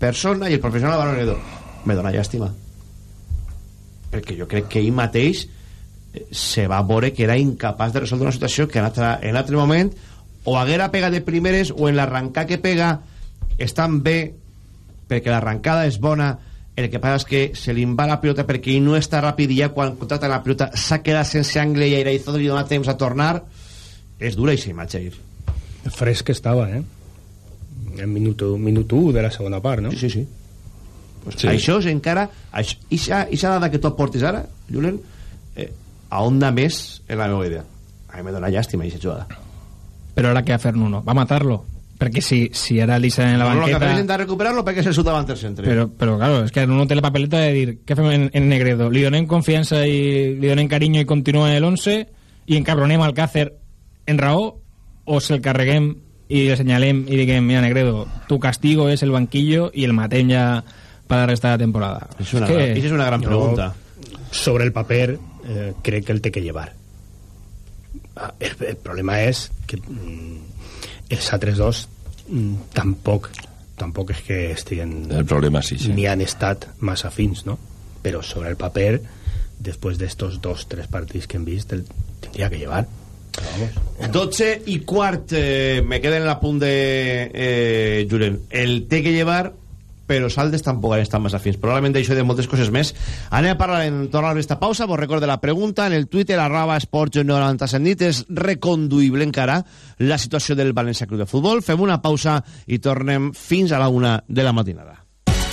persona i el professional Álvaro Negredo me dona llàstima. Perquè jo crec que ell mateix se va veure que era incapaç de resoldre una situació que en altre, en altre moment o haguera pega de primeres o en l'arrencar que pega estan bé perquè l'arrencada és bona el que passa és que se li va la pilota perquè ell no està ràpid i ja quan contrata la pilota s'ha quedat sense angle i a Iraizot li dona temps a tornar és dura aquesta imatge ir. fresc estava eh en minut, minut 1 de la segona part no? sí, sí, sí. Pues sí. això és encara això, ixa, ixa dada que tu aportes ara Julen eh, ahonda més en la meva idea. A mi me dona llàstima aquesta jugada. Però ara què va fer Nuno? Va matar-lo. Perquè si, si ara Lisa en la no, banqueta... No, que intenta recuperar-lo perquè és el seu davanter centre. Però, però claro, és que Nuno té la papeleta de dir què fem en, en Negredo? Li donem confiança i li donem carinyo i continua en el 11 i encabronem al Càcer en raó o se'l carreguem i le senyalem i diguem, mira Negredo, tu castigo és el banquillo i el matem ja per la resta de la temporada. És una, és, que... és una gran pregunta. Jo, sobre el paper eh, crec que el té que llevar ah, el, el problema és que mm, els altres dos mm, tampoc tampoc és que estiguen el problema sí, sí. ni han estat massa fins no? però sobre el paper després d'estos dos, tres partits que hem vist el tindria que llevar Vamos. 12 i quart eh, me queden en la punt de eh, Julen el té que llevar però Saldes tampoc han estat massa fins. Probablement d'això de moltes coses més. Anem a parlar en tornar a aquesta pausa. Vos recordo la pregunta en el Twitter, arroba esports 90 nit. És reconduïble encara la situació del València Club de Futbol. Fem una pausa i tornem fins a la una de la matinada.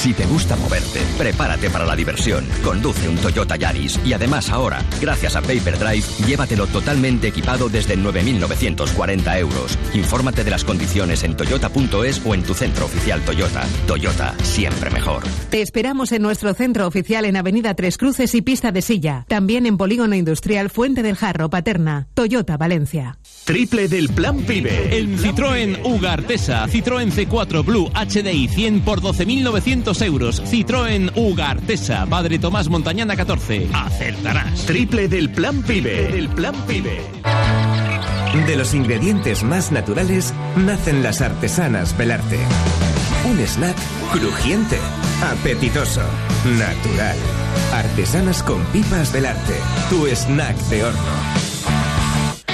Si te gusta moverte, prepárate para la diversión. Conduce un Toyota Yaris y además ahora, gracias a Paper Drive, llévatelo totalmente equipado desde 9.940 euros. Infórmate de las condiciones en toyota.es o en tu centro oficial Toyota. Toyota, siempre mejor. Te esperamos en nuestro centro oficial en Avenida Tres Cruces y Pista de Silla. También en Polígono Industrial Fuente del Jarro, Paterna. Toyota, Valencia. Triple del Plan Pibe. En Citroën Ugartesa, Citroën C4 Blue HDI 100 por 12.900 euros. Citroën Ugartesa, Padre Tomás Montañana 14. Acertarás. Triple del Plan Pibe. Del Plan Pibe. De los ingredientes más naturales nacen las artesanas Belarte. Un snack crujiente, apetitoso, natural. Artesanas con pipas Belarte. Tu snack de horno.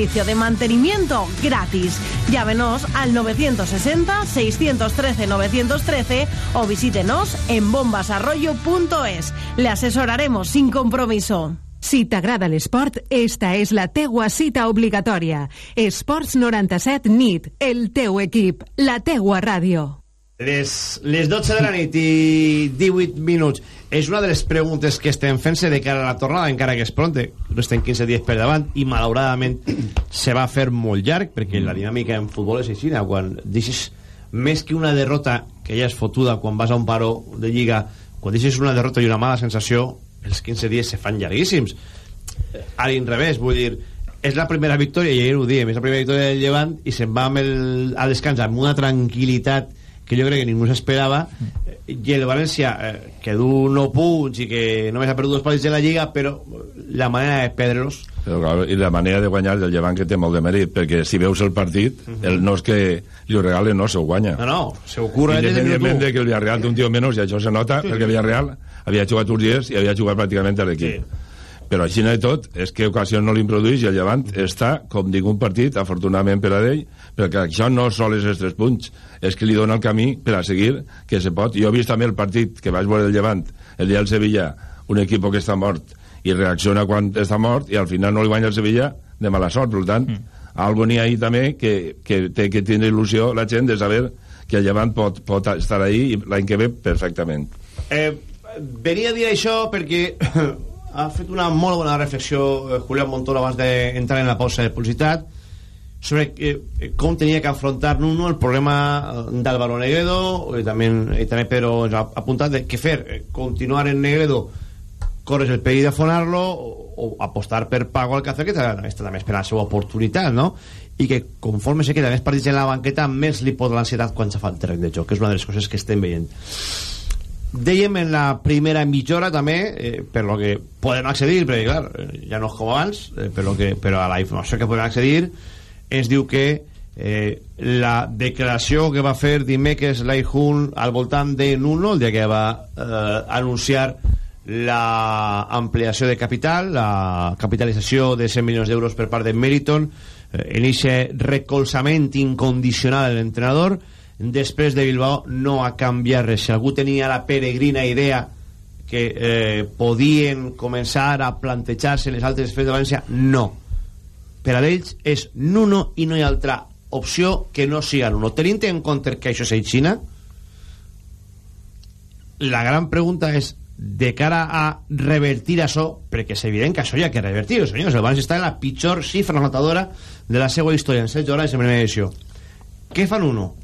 de mantenimiento gratis. Llávenos al 960-613-913 o visítenos en bombasarroyo.es. Le asesoraremos sin compromiso. Si t'agrada l'esport, esta és la teua cita obligatòria. Esports 97 NIT, el teu equip, la teua ràdio. Les, les 12 de la nit i 18 minuts. És una de les preguntes que estem fent-se de cara a la tornada, encara que és pronte. No estem 15 dies per davant i malauradament se va fer molt llarg perquè la dinàmica en futbol és així quan deixes més que una derrota que ja és fotuda quan vas a un paro de lliga quan deixes una derrota i una mala sensació els 15 dies se fan llarguíssims. A l'inrevés, vull dir és la primera victòria, i ahir ho diem és la primera victòria del Llevant i se'n va amb el, al descans amb una tranquil·litat que jo crec que ningú s'esperava i el València eh, que du 9 punts i que només ha perdut dos partits de la Lliga però la manera de perdre-los i la manera de guanyar del Llevant que té molt de mèrit perquè si veus el partit uh -huh. el no és que li ho regalen, no, se ho guanya no, no, se curra independentment de que el Villarreal té un tio menys i això se nota sí. perquè el Villarreal havia jugat uns dies i havia jugat pràcticament a l'equip sí. però així de tot és que ocasió no li produeix i el Llevant està, com dic, un partit afortunadament per a ell perquè això no sols és tres punts. És que li dona el camí per a seguir que se pot, jo he vist també el partit que vaig veure el Llevant, el dia del Sevilla un equip que està mort i reacciona quan està mort i al final no li guanya el Sevilla de mala sort, per tant mm. algo n'hi ha ahí també que, que té que tindre il·lusió la gent de saber que el Llevant pot, pot estar ahí l'any que ve perfectament. Eh, venia a dir això perquè ha fet una molt bona reflexió eh, Julián Montoro abans d'entrar en la pausa de publicitat sobre eh, com tenia que afrontar Nuno el problema eh, d'Álvaro Negredo i també, i també Pedro ens ha apuntat de què fer, eh, continuar en Negredo corres el perill d'afonar-lo o, o apostar per Pago Alcácer que està, també esperant la seva oportunitat no? i que conforme se queda més partits en la banqueta més li pot l'ansietat quan se fa el terreny de joc que és una de les coses que estem veient dèiem en la primera mitja hora també, eh, per lo que podem accedir, perquè clar, ja no és com abans, eh, per lo que, però a la informació que podem accedir, ens diu que eh, la declaració que va fer dimecres l'Aihun al voltant de Nuno, el dia que va eh, anunciar la ampliació de capital, la capitalització de 100 milions d'euros per part de Meriton, eh, en aquest recolzament incondicional de l'entrenador, després de Bilbao no ha canviat res. Si algú tenia la peregrina idea que eh, podien començar a plantejar-se les altres fets de València, no per a ells és Nuno i no hi ha altra opció que no siga Nuno tenint en compte que això és Xina la gran pregunta és de cara a revertir això perquè és evident que això hi ha que revertir senyors, el València està en la pitjor xifra notadora de la seva història en 16 hores en primera edició què fa Nuno?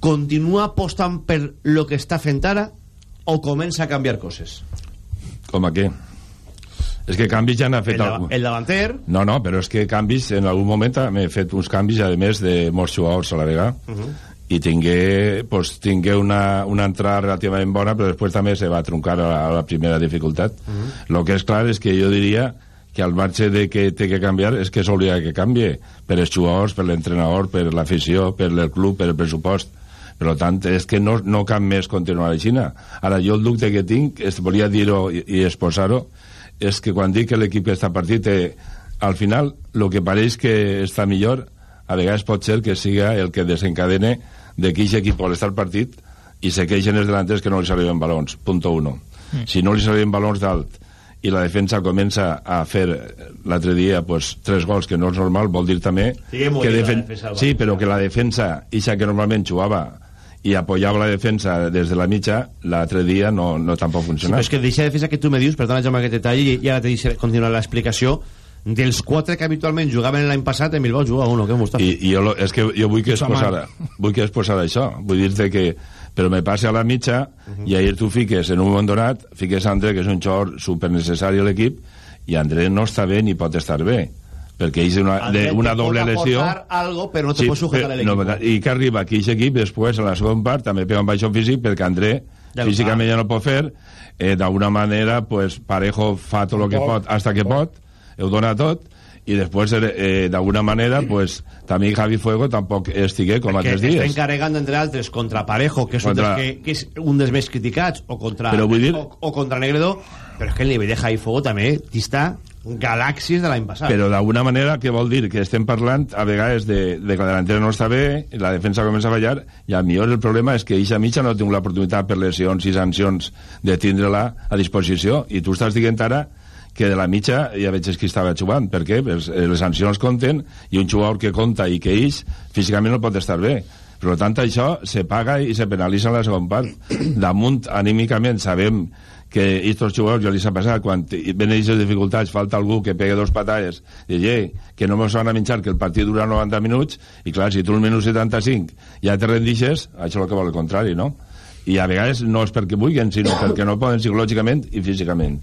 continua apostant per lo que està fent ara o comença a canviar coses? com a què? És que canvis ja n'ha fet el, algun. El davanter... No, no, però és que canvis, en algun moment m'he fet uns canvis, a més de molts jugadors a la vegada, uh -huh. i tingué, pues, tingué una, una entrada relativament bona, però després també se va truncar a la, a la primera dificultat. Uh -huh. Lo que és clar és que jo diria que al marge de que té que canviar és que s'hauria que canvie per els jugadors, per l'entrenador, per l'afició, per el club, per el pressupost per tant és que no, no cal més continuar així ara jo el dubte que tinc es volia dir-ho i, i exposar-ho és que quan dic que l'equip que està partit eh, al final el que pareix que està millor a vegades pot ser que siga el que desencadene de que aquest equip vol estar partit i se queixen els delanters que no li arriben balons punto uno mm. si no li arriben balons d'alt i la defensa comença a fer l'altre dia pues, tres gols que no és normal vol dir també que defen... sí, però que la defensa ixa que normalment jugava i apoyava la defensa des de la mitja l'altre dia no, no tampoc funciona sí, és que deixa defensa que tu me dius perdona Jaume que te talli i ara te deixo continuar l'explicació dels quatre que habitualment jugaven l'any passat en Bilbao juga uno, que m'ho I, i jo, lo, és que jo vull que es posara vull que es posara això. Vull dir-te que però me passa a la mitja uh -huh. i ahir tu fiques en un moment donat fiques André que és un xor supernecessari a l'equip i André no està bé ni pot estar bé perquè és una, de, una doble lesió. algo, però no te sí, pot sujetar l'equip no, i que arriba aquí aquest equip després en la segona part també pega un baixó físic perquè André ja físicament ja no pot fer eh, d'alguna manera pues, Parejo fa tot el que pot. hasta que pot ho dona tot i després eh, d'alguna manera pues, també Javi Fuego tampoc estigué com altres dies. està encarregant entre altres contra Parejo que és, contra... un, dels que, que és un dels més criticats o contra, però vull dir... o, o contra Negredo però és que el nivell de Javi Fuego també dista galàxies de l'any passat però d'alguna manera que vol dir que estem parlant a vegades de, de que la delantera no està bé la defensa comença a fallar i a millor el problema és que Ixa Mitja no té l'oportunitat per lesions i sancions de tindre-la a disposició i tu estàs dient ara que de la mitja ja veig qui estava jugant. Per què? Les, les sancions compten i un jugador que compta i que ix físicament no pot estar bé. Per tant, això se paga i se penalitza en la segona part. Damunt, anímicament, sabem que aquests jugadors ja li s'ha passat quan venen aquestes dificultats, falta algú que pegue dos patades i eh, que no mos van a menjar que el partit dura 90 minuts i clar, si tu el minut 75 ja te rendixes, això és el que vol el contrari, no? I a vegades no és perquè vulguin, sinó perquè no poden psicològicament i físicament.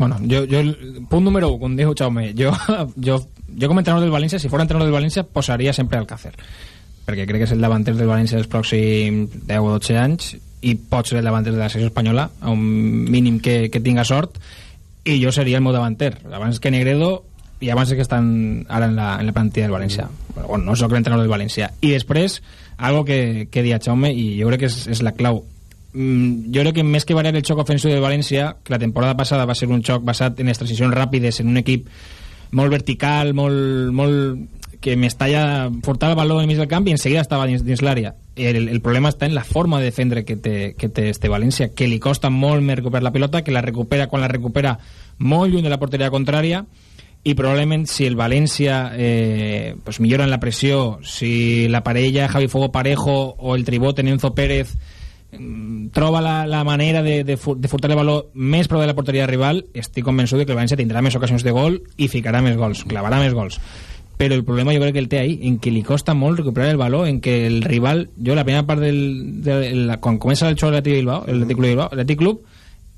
Bueno, yo, yo, punto número uno, como dijo Chaume, yo, yo, yo como entrenador del Valencia, si fuera entrenador del Valencia, posaria sempre al Alcácer. Perquè crec que és el davanter del València dels pròxims 10 o 12 anys i pot ser el davanter de la secció espanyola, a un mínim que, que tinga sort, i jo seria el meu davanter. Abans que Negredo i abans que estan ara en la, en la plantilla del València. Bueno, no soc l'entrenador del València. I després, algo que, que dia Chaume, i jo crec que és, és la clau mm, jo crec que més que variar el xoc ofensiu de València, que la temporada passada va ser un xoc basat en les transicions ràpides, en un equip molt vertical, molt, molt que Mestalla portava el baló en mig del camp i en seguida estava dins, dins l'àrea. El, el problema està en la forma de defendre que té, que té este València, que li costa molt més recuperar la pilota, que la recupera quan la recupera molt lluny de la porteria contrària, i probablement si el València eh, pues millora en la pressió, si la parella Javi Fuego Parejo o el tribote Enzo Pérez Mm, troba la, la manera de, de, de furtar el valor més prou de la porteria rival, estic convençut que el València tindrà més ocasions de gol i ficarà més gols, clavarà més gols. Però el problema jo crec que el té ahí, en que li costa molt recuperar el valor, en que el rival, jo la primera part del... De la, quan comença el xoc de Bilbao, el Atlètic Club, l'Atlètic Club,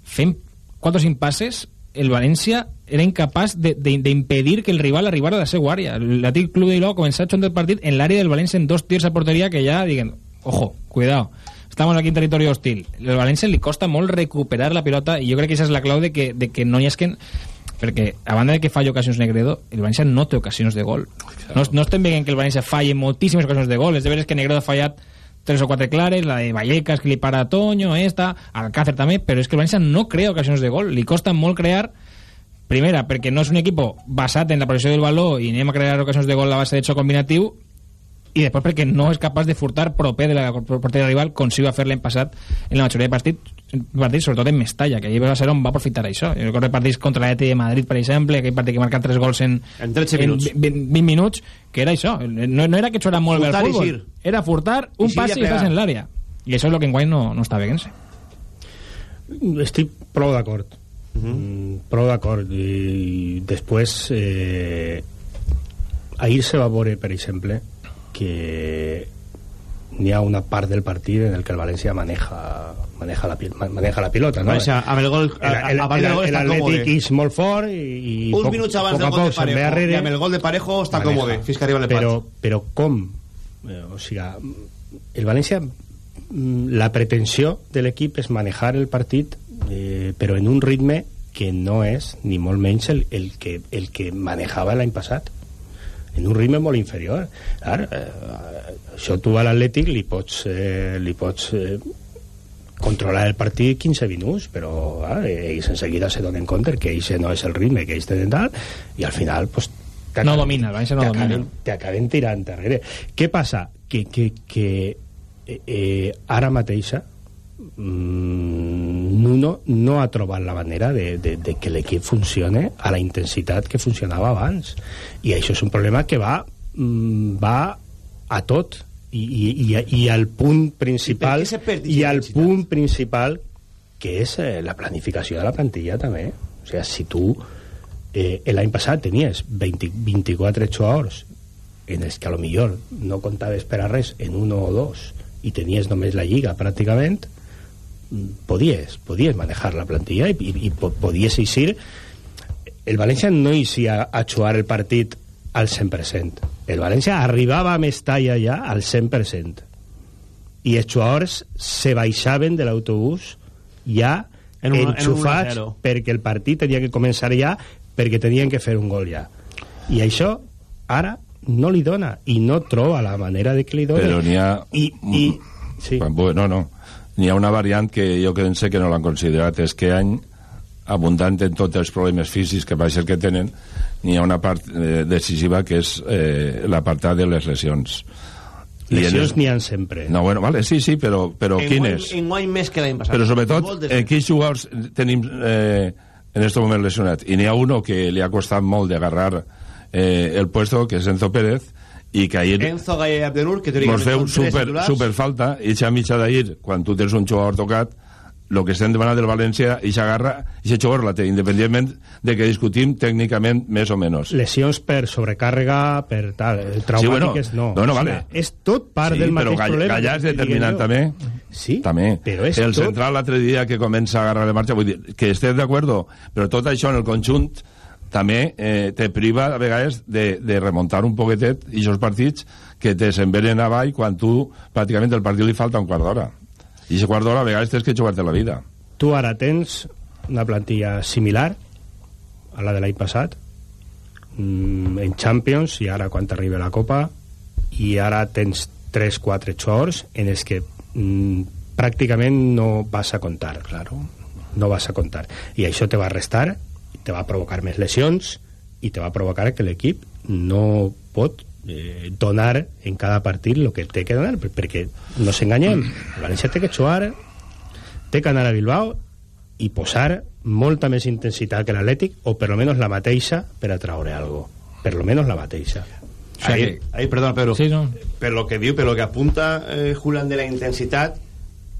fent 4 o 5 passes, el València era incapaç d'impedir que el rival arribara a la seva àrea. L'Atlètic Club de Bilbao començava a el partit en l'àrea del València en dos tirs a porteria que ja, diguen, ojo, cuidado estamos aquí en territorio hostil. El València li costa recuperar la pilota i jo crec que aquesta és la clau de que, de que no hi és que perquè a banda de que falla ocasions Negredo el València no té ocasions de gol. Claro. no, no estem veient que el València falle moltíssimes ocasions de gol. És de veres que Negredo ha fallat tres o quatre clares, la de Vallecas que li para a Toño, esta, Alcácer també però és que el València no crea ocasions de gol. Li costa molt crear primera, perquè no és un equip basat en la posició del valor i anem a crear ocasions de gol a base de xoc combinatiu i després perquè no és capaç de furtar proper de la porteria rival com si va fer l'any passat en la majoria de partits, partits sobretot en Mestalla que ahir va ser on va aprofitar això. Jo recordo partits contra l'ET de Madrid per exemple aquell partit que marcat 3 gols en, en 13 minuts. en 20, 20 minuts que era això, no, no era que això era molt furtar bé el futbol, era furtar un pas i estàs en l'àrea. I això és el que enguany no, no està veient-se. Estic prou d'acord. Uh mhm. -huh. mm, prou d'acord. I després eh, ahir se va veure per exemple que n'hi ha una part del partit en el que el València maneja maneja la, maneja la pilota no? València, amb el gol, l'Atlètic és molt fort i, i uns poc, minuts abans del gol de Parejo arrere, i amb el gol de Parejo està maneja. còmode fins que arriba però, però com? Eh, o sigui, el València mm, la pretensió de l'equip és manejar el partit eh, però en un ritme que no és ni molt menys el, el, que, el que manejava l'any passat en un ritme molt inferior. Clar, eh, això tu a l'Atlètic li pots, eh, li pots eh, controlar el partit 15 minuts, però ah, ells en seguida se donen compte que això no és el ritme que ells tenen tal, i al final pues, no domina, el València no domina. T'acaben tirant darrere. Què passa? Que, que, que eh, eh, ara mateixa Nuno no ha trobat la manera de, de, de que l'equip funcione a la intensitat que funcionava abans. I això és un problema que va, mm, va a tot. I, i, i, i al punt principal i al punt principal que és eh, la planificació de la plantilla també o sigui, si tu eh, l'any passat tenies 20, 24 jugadors en els que a lo millor no comptaves per a res en un o dos i tenies només la lliga pràcticament podies, podies manejar la plantilla i, i, i podies eixir. El València no eixia a jugar el partit al 100% el València arribava a Mestalla ja al 100% i els jugadors se baixaven de l'autobús ja en un, enxufats en un perquè el partit tenia que començar ja perquè tenien que fer un gol ja. I això ara no li dona i no troba la manera de que li doni. Però n'hi ha i, i, sí. no, no n'hi ha una variant que jo sé que no l'han considerat és que any abundant en tots els problemes físics que va ser que tenen n'hi ha una part eh, decisiva que és eh, l'apartat de les lesions. Lesions n'hi ha sempre. No, bueno, vale, sí, sí, però, però en quines? En guany més que l'any passat. Però sobretot, en quins jugadors tenim eh, en aquest moment lesionat i n'hi ha uno que li ha costat molt d'agarrar eh, el puesto que és Enzo Pérez i que ahir Enzo Gaia Abdenur que mos feu super, super falta i xa mitja d'ahir quan tu tens un jugador tocat el que estem demanant del València i s'agarra i se jugador la té independentment de que discutim tècnicament més o menys. Lesions per sobrecàrrega per tal, traumàtiques sí, bueno, no, no, no vale. és tot part sí, del mateix però problema Gallà és determinant també. Sí, també. però és el tot... central l'altre dia que comença a agarrar de marxa vull dir, que estem d'acord però tot això en el conjunt també eh, te priva a vegades de, de remuntar un poquetet i aquests partits que te s'envenen avall quan tu pràcticament el partit li falta un quart d'hora. I aquest quart d'hora a vegades tens que jugar-te la vida. Tu ara tens una plantilla similar a la de l'any passat mm, en Champions i ara quan t'arriba la Copa i ara tens 3-4 jugadors en els que mm, pràcticament no vas a comptar claro. no vas a comptar i això te va restar te va provocar més lesions i te va provocar que l'equip no pot eh, donar en cada partit el que té que donar perquè no s'enganyem. El València té que jugar té que anar a Bilbao i posar molta més intensitat que l'Atlètic o per lo menos la mateixa per a traure algo. Per lo menos la mateixa. O sea ahí, que... ahí, perdona Pedro. Sí, no. per lo que diu, per lo que apunta eh, Julián de la intensitat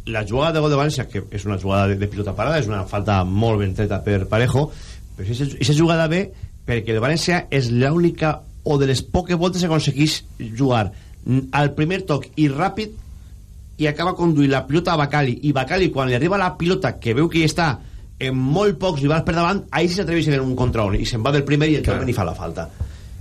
la jugada de gol de València que és una jugada de, de pilota parada és una falta molt ben treta per Parejo però aquesta jugada ve perquè el València és l'única o de les poques voltes que aconsegueix jugar. Al primer toc i ràpid i acaba conduint la pilota a Bacali. I Bacali quan li arriba la pilota que veu que hi està en molt pocs rivals per davant ahí sí s'atreveix a fer un contra i se'n va del primer i el claro. i fa la falta.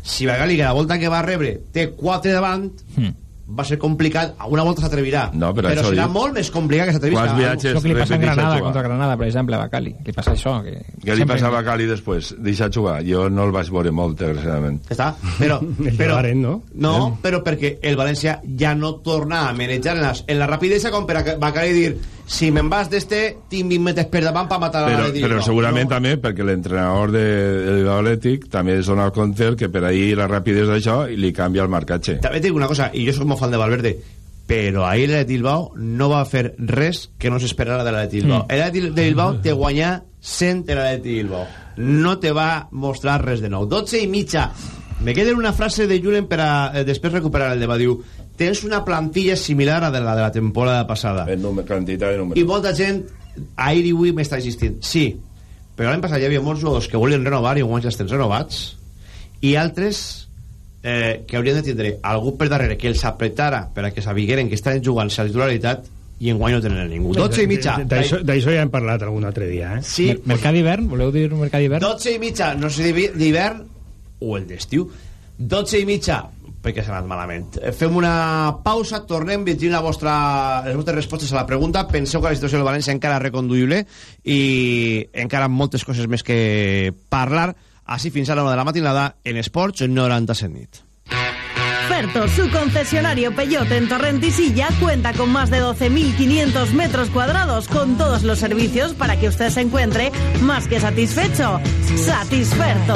Si Bacali que la volta que va rebre té 4 davant hmm va ser complicat, alguna volta s'atrevirà. No, però, però serà diu... molt més complicat que s'atrevirà quants viatges que li passa a Granada contra Granada per exemple a Bacali. Li passa això que què li passa a Bacali després? deixa jugar, jo no el vaig veure molt desgraciadament. Està, però, però, Baren, no? no, però perquè el València ja no torna a manejar en la, en la rapidesa com per a Bacali dir si me'n vas d'este, tinc 20 metres per davant per matar però, l'Atlètic. Però segurament no. també perquè l'entrenador de, de l'Atlètic també és donar compte que per ahir la rapidesa d'això li canvia el marcatge. També et dic una cosa, i jo soc molt fan de Valverde, però ahir l'Atlètic Bilbao no va fer res que no s'esperara de l'Atlètic Bilbao. Mm. L'Atlètic de Bilbao te guanyà 100 de l'Atlètic Bilbao. No te va mostrar res de nou. 12 i mitja. Me queda una frase de Julen per a eh, després recuperar el debat. Diu, tens una plantilla similar a la de la, de la temporada passada. El número, quantitat de número. I molta gent ahir i avui m'està insistint. Sí, però l'any passat hi havia molts jugadors que volien renovar i guanys estan renovats i altres eh, que haurien de tindre algú per darrere que els apretara per a que sabigueren que estan jugant la titularitat i en guany no tenen ningú. 12 i mitja. D'això ja hem parlat algun altre dia, eh? Sí. Mercat d'hivern? Voleu dir mercat d'hivern? 12 i mitja, no sé d'hivern o el d'estiu. 12 i mitja, perquè s'ha anat malament. Fem una pausa, tornem, llegim la vostra, les vostres respostes a la pregunta. Penseu que la situació del València encara és reconduïble i encara moltes coses més que parlar. Així fins a l'hora de la matinada en Esports 97 nit. Ferto, su concesionario Peyote en Torrentisilla, cuenta con más de 12.500 metros cuadrados con todos los servicios para que usted se encuentre más que satisfecho. Satisferto.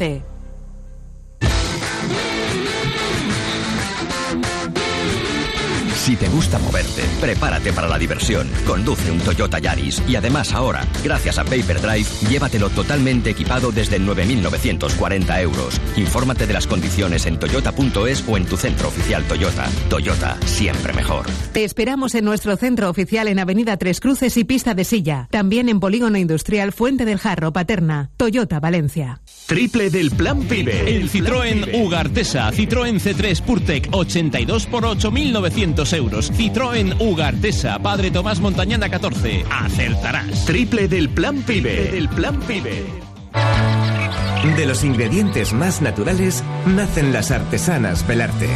12. Si te gusta moverte, prepárate para la diversión. Conduce un Toyota Yaris y además ahora, gracias a Paper Drive, llévatelo totalmente equipado desde 9.940 euros. Infórmate de las condiciones en toyota.es o en tu centro oficial Toyota. Toyota, siempre mejor. Te esperamos en nuestro centro oficial en Avenida Tres Cruces y Pista de Silla. También en Polígono Industrial Fuente del Jarro, Paterna. Toyota, Valencia. Triple del Plan Pibe. El Citroën Ugartesa, Citroën C3 Purtec 82 por 8.900 euros. Citroën Ugartesa, Padre Tomás Montañana 14. Acertarás. Triple del Plan Pibe. Del Plan Pibe. De los ingredientes más naturales nacen las artesanas Belarte.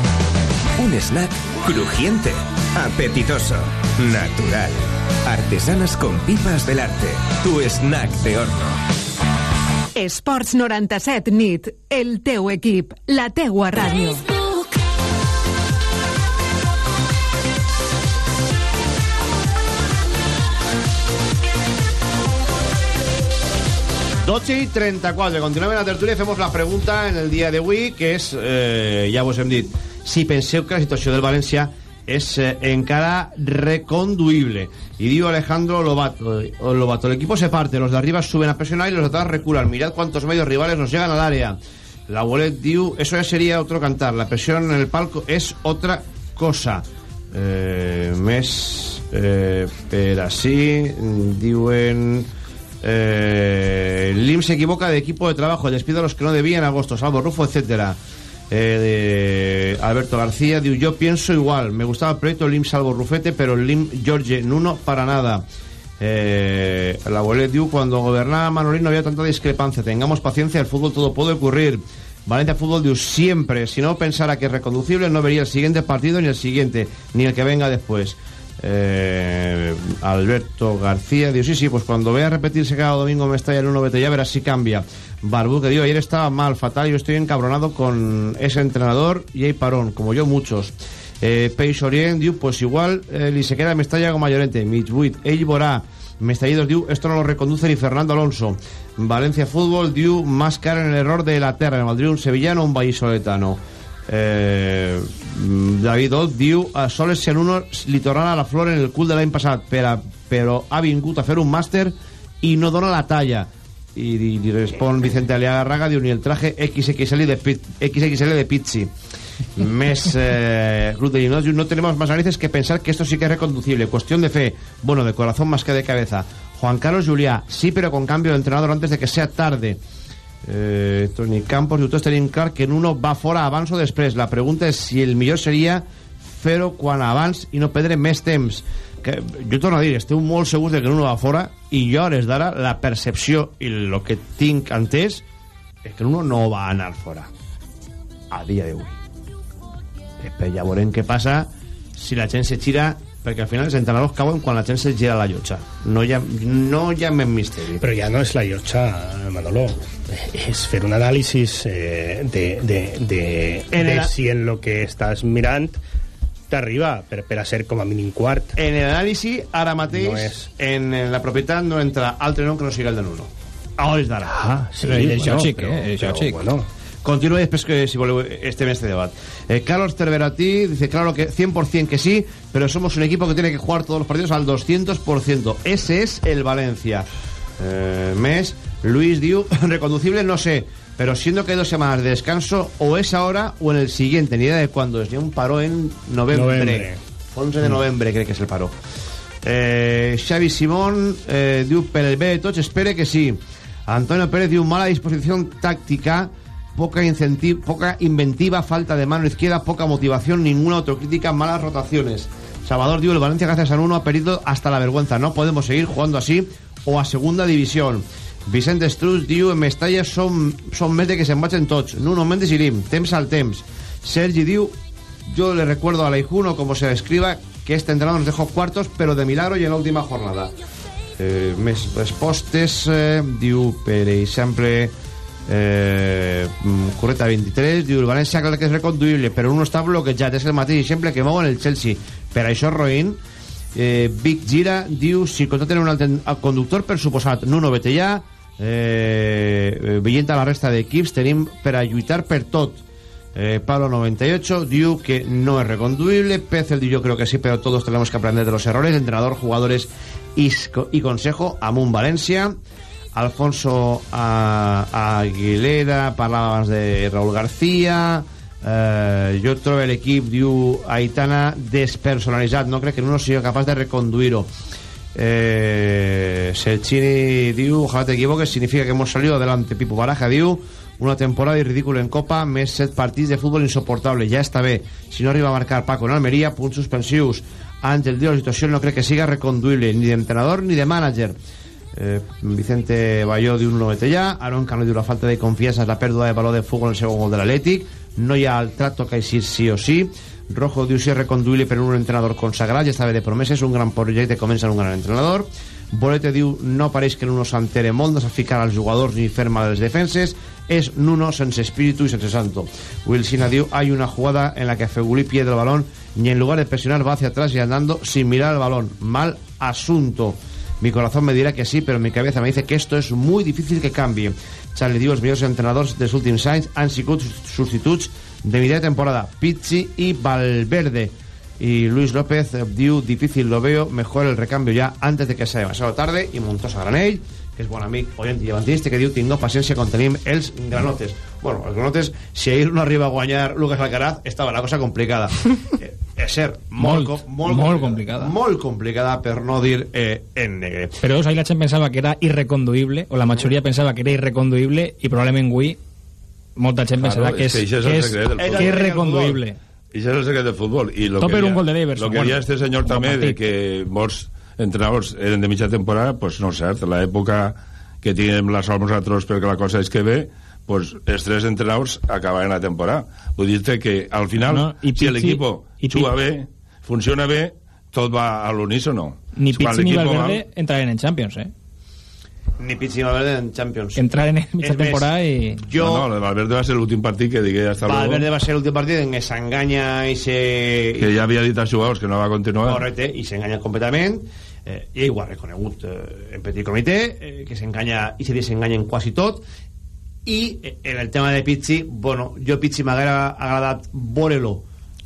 Un snack crujiente, apetitoso, natural. Artesanas con pipas Belarte. Tu snack de horno. Esports 97 nit, el teu equip, la teua ràdio. 12 y 34. Continuem la tertúlia i fem la pregunta en el dia d'avui, que és, eh, vos hem dit, si penseu que la situació del València és eh, encara reconduïble. Y digo Alejandro Lobato, eh, Lobato, el equipo se parte, los de arriba suben a presionar y los de atrás reculan. Mirad cuántos medios rivales nos llegan al área. La Wallet diu, eso ya sería otro cantar. La presión en el palco es otra cosa. Eh, més eh, per així diuen eh, Lim se equivoca de equipo de trabajo despido a los que no debían agosto Salvo Rufo, etcétera. Eh, Alberto García diu, yo pienso igual. Me gustaba el proyecto Lim Salvo Rufete pero Lim George Nuno para nada. Eh, la abuela diu cuando gobernaba Manolín no había tanta discrepancia. Tengamos paciencia el fútbol todo puede ocurrir. Valencia Fútbol diu siempre. Si no pensara que es reconducible no vería el siguiente partido ni el siguiente ni el que venga después eh, Alberto García diu, sí, sí, pues cuando vea repetirse cada domingo me estalla en uno, vete ya, verás si cambia. Barbu que digo, ayer estaba mal, fatal yo estoy encabronado con ese entrenador y hay parón, como yo muchos. Eh, Peix Orient diu, pues igual eh, se queda Mestalla con Mayorente mig buit, ell vorà Mestallidos diu, esto no lo reconduce ni Fernando Alonso. Valencia Fútbol diu, más cara en el error de la terra, en Madrid un sevillano un vallisoletano eh, David Oz diu a Soles uno li tornarà la flor en el cul de l'any passat per a, però ha vingut a fer un màster i no dona la talla. I, i, i respon Vicente Aliaga Raga diu ni el traje XXL de, Pit, XXL de Pizzi. Més eh, de Linares, no tenemos más narices que pensar que esto sí que es reconducible. Cuestión de fe, bueno, de corazón más que de cabeza. Juan Carlos Juliá, sí pero con cambio de entrenador antes de que sea tarde eh, Toni Campos diu, tots tenim clar que en uno va fora abans o després. La pregunta és si el millor seria fer-ho quan abans i no perdre més temps. Que, jo torno a dir, estic molt segur de que en uno va fora i jo hores d'ara la percepció i el que tinc entès és que en uno no va anar fora. A dia d'avui. Després ja veurem què passa si la gent se gira perquè al final els entrenadors cauen quan la gent se gira la llotja no hi ha, no hi ha més misteri Però ja no és la llotja, Manolo. És fer un anàlisi eh, de, de, de, En de si en lo que estàs mirant t'arriba per, per a ser com a mínim quart. en l'anàlisi ara mateix No és. en la propietat no entra altre nom que no sigui el de Nuno a hores d'ara Ah, sí, Però és bueno, però- eh? És però, lògic. Bueno, Continúe después que si este en este debate. Eh, Carlos Cerverati dice, claro que 100% que sí, pero somos un equipo que tiene que jugar todos los partidos al 200%. Ese es el Valencia. Eh, mes, Luis Diu, reconducible, no sé, pero siendo que hay dos semanas de descanso, o es ahora o en el siguiente, ni idea de cuándo es. Ya un paro en noviembre. Novembre. 11 de noviembre creo que es el paro. Eh, Xavi Simón eh, diu per el bé de tots, espere que sí. Antonio Pérez diu mala disposición táctica, poca, poca inventiva, falta de mano izquierda, poca motivación, ninguna autocrítica, malas rotaciones. Salvador diu el Valencia gracias a Nuno ha perdido hasta la vergüenza. No podemos seguir jugando así o a segunda división. Vicente Struz diu en Mestalla són, són més de que se'n vagin tots. Nuno Mendes i Lim, temps al temps. Sergi diu yo le recuerdo a Leijuno, como se describa, que este entrenador nos dejó cuartos, pero de milagro y en la última jornada. Eh, més respostes, eh, diu, per exemple, eh, mm, Correta 23, diu, el València clar que és reconduïble, però un està bloquejat, és el mateix exemple que mou en el Chelsea. Per això, Roïn, eh, Vic Gira diu, si contraten un altre conductor, per suposat, Nuno Betellà, eh, veient a la resta d'equips, tenim per a lluitar per tot. Eh, Pablo 98 diu que no es reconduible. Pezel diu yo creo que sí, pero todos tenemos que aprender de los errores. Entrenador, jugadores y, y consejo. Amun Valencia. Alfonso a, Aguilera, parlava abans de Raúl García. Eh, jo trobo l'equip, diu Aitana, despersonalitzat. No crec que no sigui capaç de reconduir-ho. Eh, Serchini diu, ojalá te equivoques, significa que hemos salido adelante. Pipo Baraja diu, una temporada ridícula en Copa, més set partits de futbol insoportable. Ja està bé. Si no arriba a marcar Paco en Almeria, punts suspensius. Ángel diu, la situació no crec que siga reconduïble, ni d'entrenador ni de mànager. Eh, Vicente Bayó diu un noveté ja Aaron Cano diu la falta de confiança és la pèrdua de valor de futbol en el segon gol de l'Atlètic no hi ha el tracto que així sí o sí Rojo diu si és reconduïble per un entrenador consagrat ja estava de promeses, un gran projecte comença en un gran entrenador Bolete diu no pareix que Nuno s'entere molt no sap ficar als jugadors ni fer mal a les defenses és Nuno sense espíritu i sense santo Wilsina hay una jugada en la que Fegulí pierde el balón y en lugar de presionar va hacia atrás y andando sin mirar el balón mal asunto Mi corazón me dirá que sí, pero mi cabeza me dice que esto es muy difícil que cambie. Charlie diu, els millors entrenadors dels últims anys han sigut de mitja temporada, Pizzi i Valverde. Y Luis López diu, difícil lo veo, mejor el recambio ya antes de que sea demasiado tarde. I Montosa Granell, que és bon amic oient i llevantista, que diu, tingueu paciència quan tenim els granotes. Bueno, els granotes, si ahir no arriba a guanyar Lucas Alcaraz, estava la cosa complicada. eh, és cert, molt, Molt, molt, molt complicada. Molt complicada, per no dir eh, en negre. Però ahí la gent pensava que era irreconduïble, o la majoria pensava que era irreconduïble, i probablement avui molta gent pensarà que és, és que és el que és, secret del que futbol. és reconduïble. I això és el secret del futbol. I lo Tot que per un gol de l'Everson, Lo que bueno, este senyor també, de que molts entrenadors eren de mitja temporada, pues no és cert. L'època que tenim la sort nosaltres perquè la cosa és que ve, pues els tres entrenadors acabaran la temporada. Vull dir que al final, No, i si l'equip juga bé, funciona bé, tot va a l'unísono. Ni Pizzi ni l'equip va Valverde entraren en Champions, eh? Ni Pizzi ni Valverde en Champions. Entraren en mitja És més, temporada i... Jo, No, no, Valverde va ser l'últim partit que digué hasta Valverde luego, va ser l'últim partit en què s'enganya i se... que ja havia dit als jugadors que no va continuar. Correcte, i s'enganya completament eh, ell ho ha reconegut eh, en petit comitè eh, que s'enganya i se desenganya en quasi tot. I eh, en el tema de Pizzi bueno, jo Pizzi m'haguera agradat veure-lo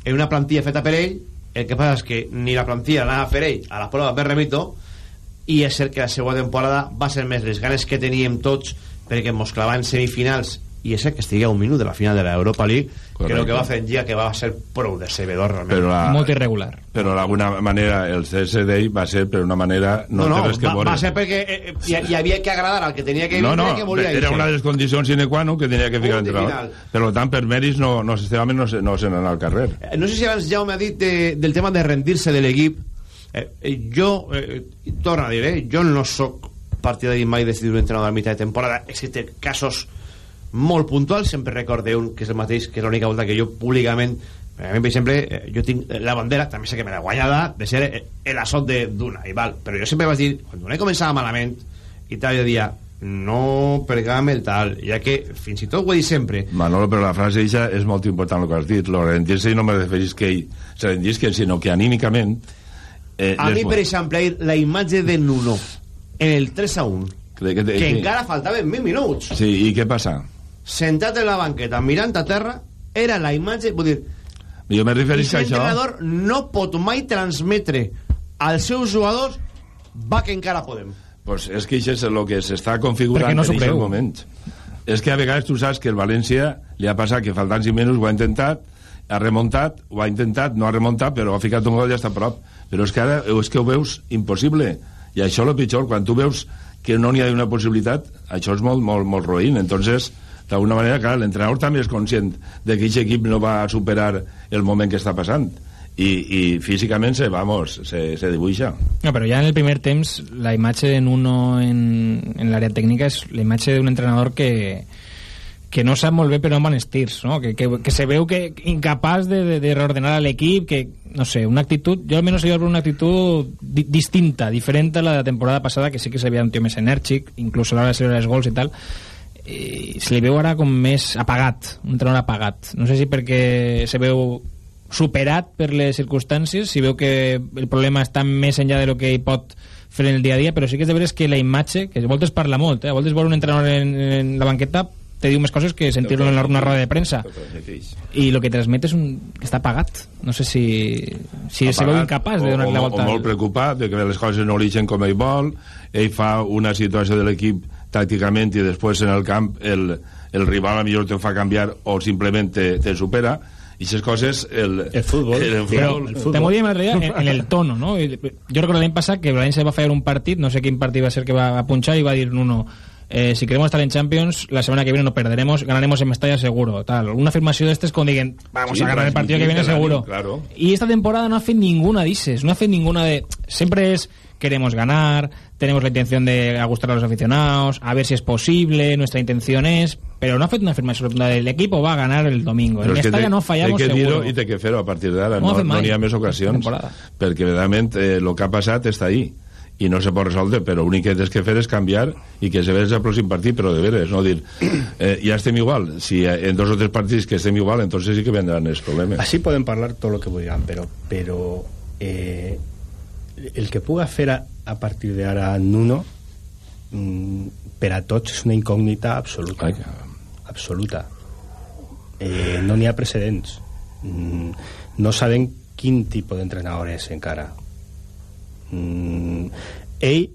en una plantilla feta per ell. El que passa és que ni la plantilla l'anava a fer ell. A la prova per remito. I és cert que la segona temporada va ser més les ganes que teníem tots perquè mos clavaven semifinals i és cert que estigui a un minut de la final de l'Europa League Correcte. crec que va fer en dia que va ser prou decebedor realment Però la, Molt irregular. però d'alguna manera el CS d'ell va ser per una manera no, no, no, que va, ser perquè eh, eh, hi, hi havia que agradar al que tenia que no, no, que volia era una de les condicions sine qua non que tenia que ficar entrenador per tant per mèrits no, no, no, se- no se n'anà al carrer Eh, No sé si abans Jaume ha dit de, del tema de rendir-se de l'equip. Eh, eh, jo, eh, torno a dir, eh, jo no sóc partidari mai de decidir un entrenador a mitjà de temporada, excepte casos molt puntual sempre recorde un que és el mateix que és l'única volta que jo públicament a mi per exemple eh, jo tinc la bandera també sé que me l'he guanyada de ser eh, l'assot de Duna i val, però jo sempre vaig dir quan Duna començava malament i tal jo dia no pregame el tal ja que fins i tot ho he dit sempre. Manolo, però la frase eixa és molt important el que has dit. Lo rendir-se no me referís que ell se rendisque, sinó que anímicament eh, a mi, per exemple, la imatge de Nuno en el 3 a 1 que, que, que, que encara faltaven 20 minuts. Sí, i què passa? Sentat en la banqueta mirant a terra era la imatge vull dir jo me referís a això. l'entrenador no pot mai transmetre als seus jugadors va que encara podem. Pues és que això és el que s'està configurant no en aquest moment. És que a vegades tu saps que el València li ha passat que faltant 5 minuts ho ha intentat ha remuntat, ho ha intentat, no ha remuntat però ha ficat un gol i ja està a prop. Però és que ara és que ho veus impossible. I això és el pitjor, quan tu veus que no n'hi ha una possibilitat, això és molt, molt, molt roïn, entonces d'alguna manera, clar, l'entrenador també és conscient de que aquest equip no va superar el moment que està passant i, i físicament se, vamos, se, se dibuixa. No, però ja en el primer temps la imatge en uno en, en l'àrea tècnica és la imatge d'un entrenador que, que no sap molt bé però no van estirs, no? Que, que, que se veu que incapaç de, de, de reordenar l'equip, que, no sé, una actitud, jo almenys he una actitud di distinta, diferent a la de la temporada passada, que sí que s'havia un tio més enèrgic, inclús a l'hora de celebrar els gols i tal, i se li veu ara com més apagat, un entrenador apagat. No sé si perquè se veu superat per les circumstàncies, si veu que el problema està més enllà de lo que hi pot fer en el dia a dia, però sí que és de veres que la imatge, que a voltes parla molt, eh? a voltes vol un entrenador en, en la banqueta te diu més coses que sentir-lo en una roda de premsa. I el que transmet és un... està apagat. No sé si, si apagat, se veu incapaç de donar-li la volta o molt preocupat de que les coses no li com ell vol. Ell fa una situació de l'equip tàcticament i després en el camp el, el rival a millor te fa canviar o simplement te, supera i aquestes coses el, el futbol, el, el futbol, el te en, en el tono no? jo recordo l'any passat que València va fer un partit no sé quin partit va ser que va, va punxar i va dir Nuno eh, si queremos estar en Champions, la semana que viene no perderemos, ganaremos en Mestalla seguro. Tal. Una afirmación de este es como digan, vamos sí, a ganar el partido que viene seguro. Claro. Y esta temporada no hace ninguna dices, no hace ninguna de... Siempre es, queremos ganar, tenemos la intención de gustar a los aficionados, a ver si es posible, nuestra intención es... Pero no ha fet una afirmació del equipo va a ganar el domingo. Però en Mestalla no fallamos que seguro. dir-ho i té que fer-ho a partir d'ara. No, No, no no n'hi ha més ocasions. Perquè, verdaderament, el eh, que ha passat està ahí i no se pot resoldre, però l'únic que tens que fer és canviar i que se veres el pròxim partit, però de veres, no dir, eh, ja estem igual. Si en dos o tres partits que estem igual, entonces sí que vendran els problemes. Así pueden parlar todo lo que vulguin, però, però eh, el que puga fer a, a partir d'ara Nuno mm, per a tots és una incògnita absoluta. Ai. Absoluta. Eh, no n'hi ha precedents. Mm, no sabem quin tipus d'entrenador és encara mm, ell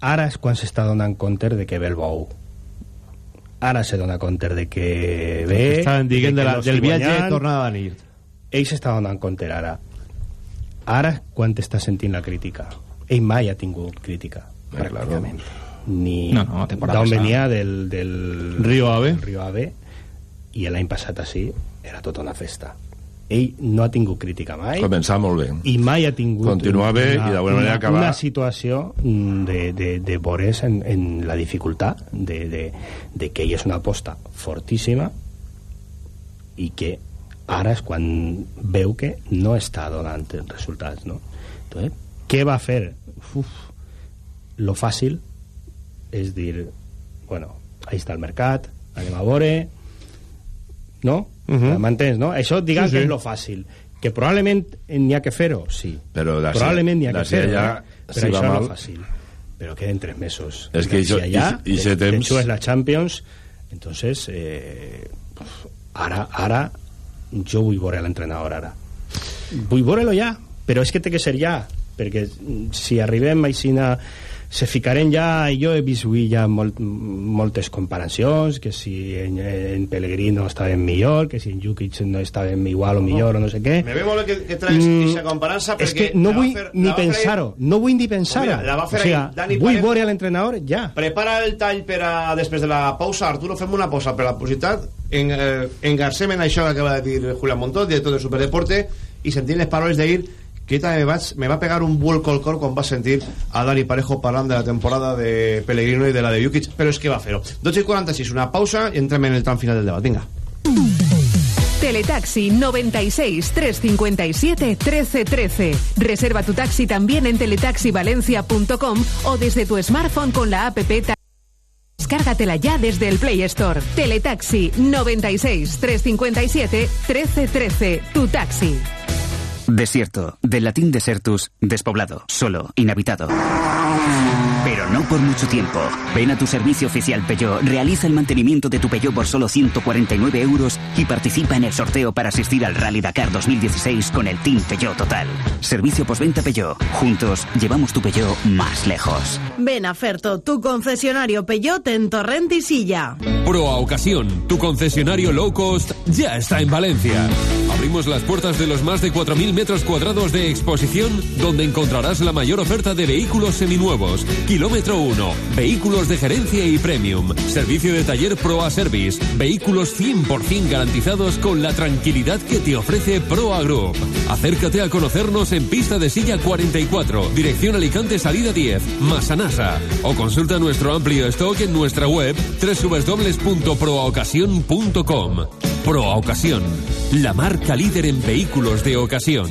ara és quan s'està donant compte de que ve el bou ara se dona compte de que ve Estaven dient de la, no del viatge guanyant. tornada a venir. ell s'està donant compte ara ara quan està sentint la crítica? Ell mai ha tingut crítica pràcticament. Ni No, no, temporada d'on venia del, del Río Ave. del Río Ave i l'any passat així era tota una festa. Ell no ha tingut crítica mai Començar molt bé. i mai ha tingut Continuar bé i d'alguna manera una, acabar- una situació mm, de, de, de veure's en, en la dificultat de, de, de que ell és una aposta fortíssima i que ara és quan veu que no està donant resultats no? Entonces, què va fer? Uf, lo fàcil és dir bueno, ahí està el mercat anem a veure no? Uh Mhm. -huh. M'entens, no? Això diguem Sí, sí. que és lo fàcil que probablement n'hi ha que fer-ho, sí Però d'ací- probablement n'hi ha que fer-ho allà, eh? si però això va és mal- lo fàcil però queden tres mesos És que això- allà, i- i te- te temps- jugues la Champions entonces eh, ara, ara jo vull veure l'entrenador ara. Vull veure-lo ja però és que té que ser ja perquè si arribem Aixina se ficarem ja, jo he vist avui ja molt, moltes comparacions que si en, en Pellegrino estaven millor que si en Jukic no estaven igual o millor o no sé què Me ve molt que, que traes Mm, aquesta comparança és perquè que no vull fer- ni pensar-ho no vull ni pensar-ho fer o sigui, ahir Dani vull Parejo. veure l'entrenador ja Prepara el tall per a, després de la pausa. Arturo, fem una pausa per la publicitat. En, eh, engarcem en això que acaba de dir Julián Montó, director de Superdeporte, i sentim les paraules d'ahir que també vaig, me va pegar un vuelco al cor quan va sentir a Dani Parejo parlant de la temporada de Pellegrino i de la de Jukic, però és que va fer-ho. 12 i 46, una pausa i entrem en el tram final del debat. Vinga. Teletaxi 96 357 1313. Reserva tu taxi también en teletaxivalencia.com o desde tu smartphone con la app Descárgatela ya desde el Play Store. Teletaxi 96 357 1313. Tu taxi. Desierto, del latín desertus, despoblado, solo, inhabitado. No por mucho tiempo. Ven a tu servicio oficial Peugeot, realiza el mantenimiento de tu Peugeot por solo 149 euros y participa en el sorteo para asistir al Rally Dakar 2016 con el Team Peugeot Total. Servicio postventa Peugeot. Juntos llevamos tu Peugeot más lejos. Ven a Ferto, tu concesionario Peugeot en Torrent y Silla. Proa Ocasión, tu concesionario low cost, ya está en Valencia. Abrimos las puertas de los más de 4.000 metros cuadrados de exposición, donde encontrarás la mayor oferta de vehículos seminuevos. Kilómetro 1, vehículos de gerencia y premium. Servicio de taller Proa Service, vehículos 100% garantizados con la tranquilidad que te ofrece Proa Group. Acércate a conocernos en pista de silla 44, dirección Alicante Salida 10, Masanasa. O consulta nuestro amplio stock en nuestra web www.proaocasión.com. Proa Ocasión, la marca líder en vehículos de ocasión.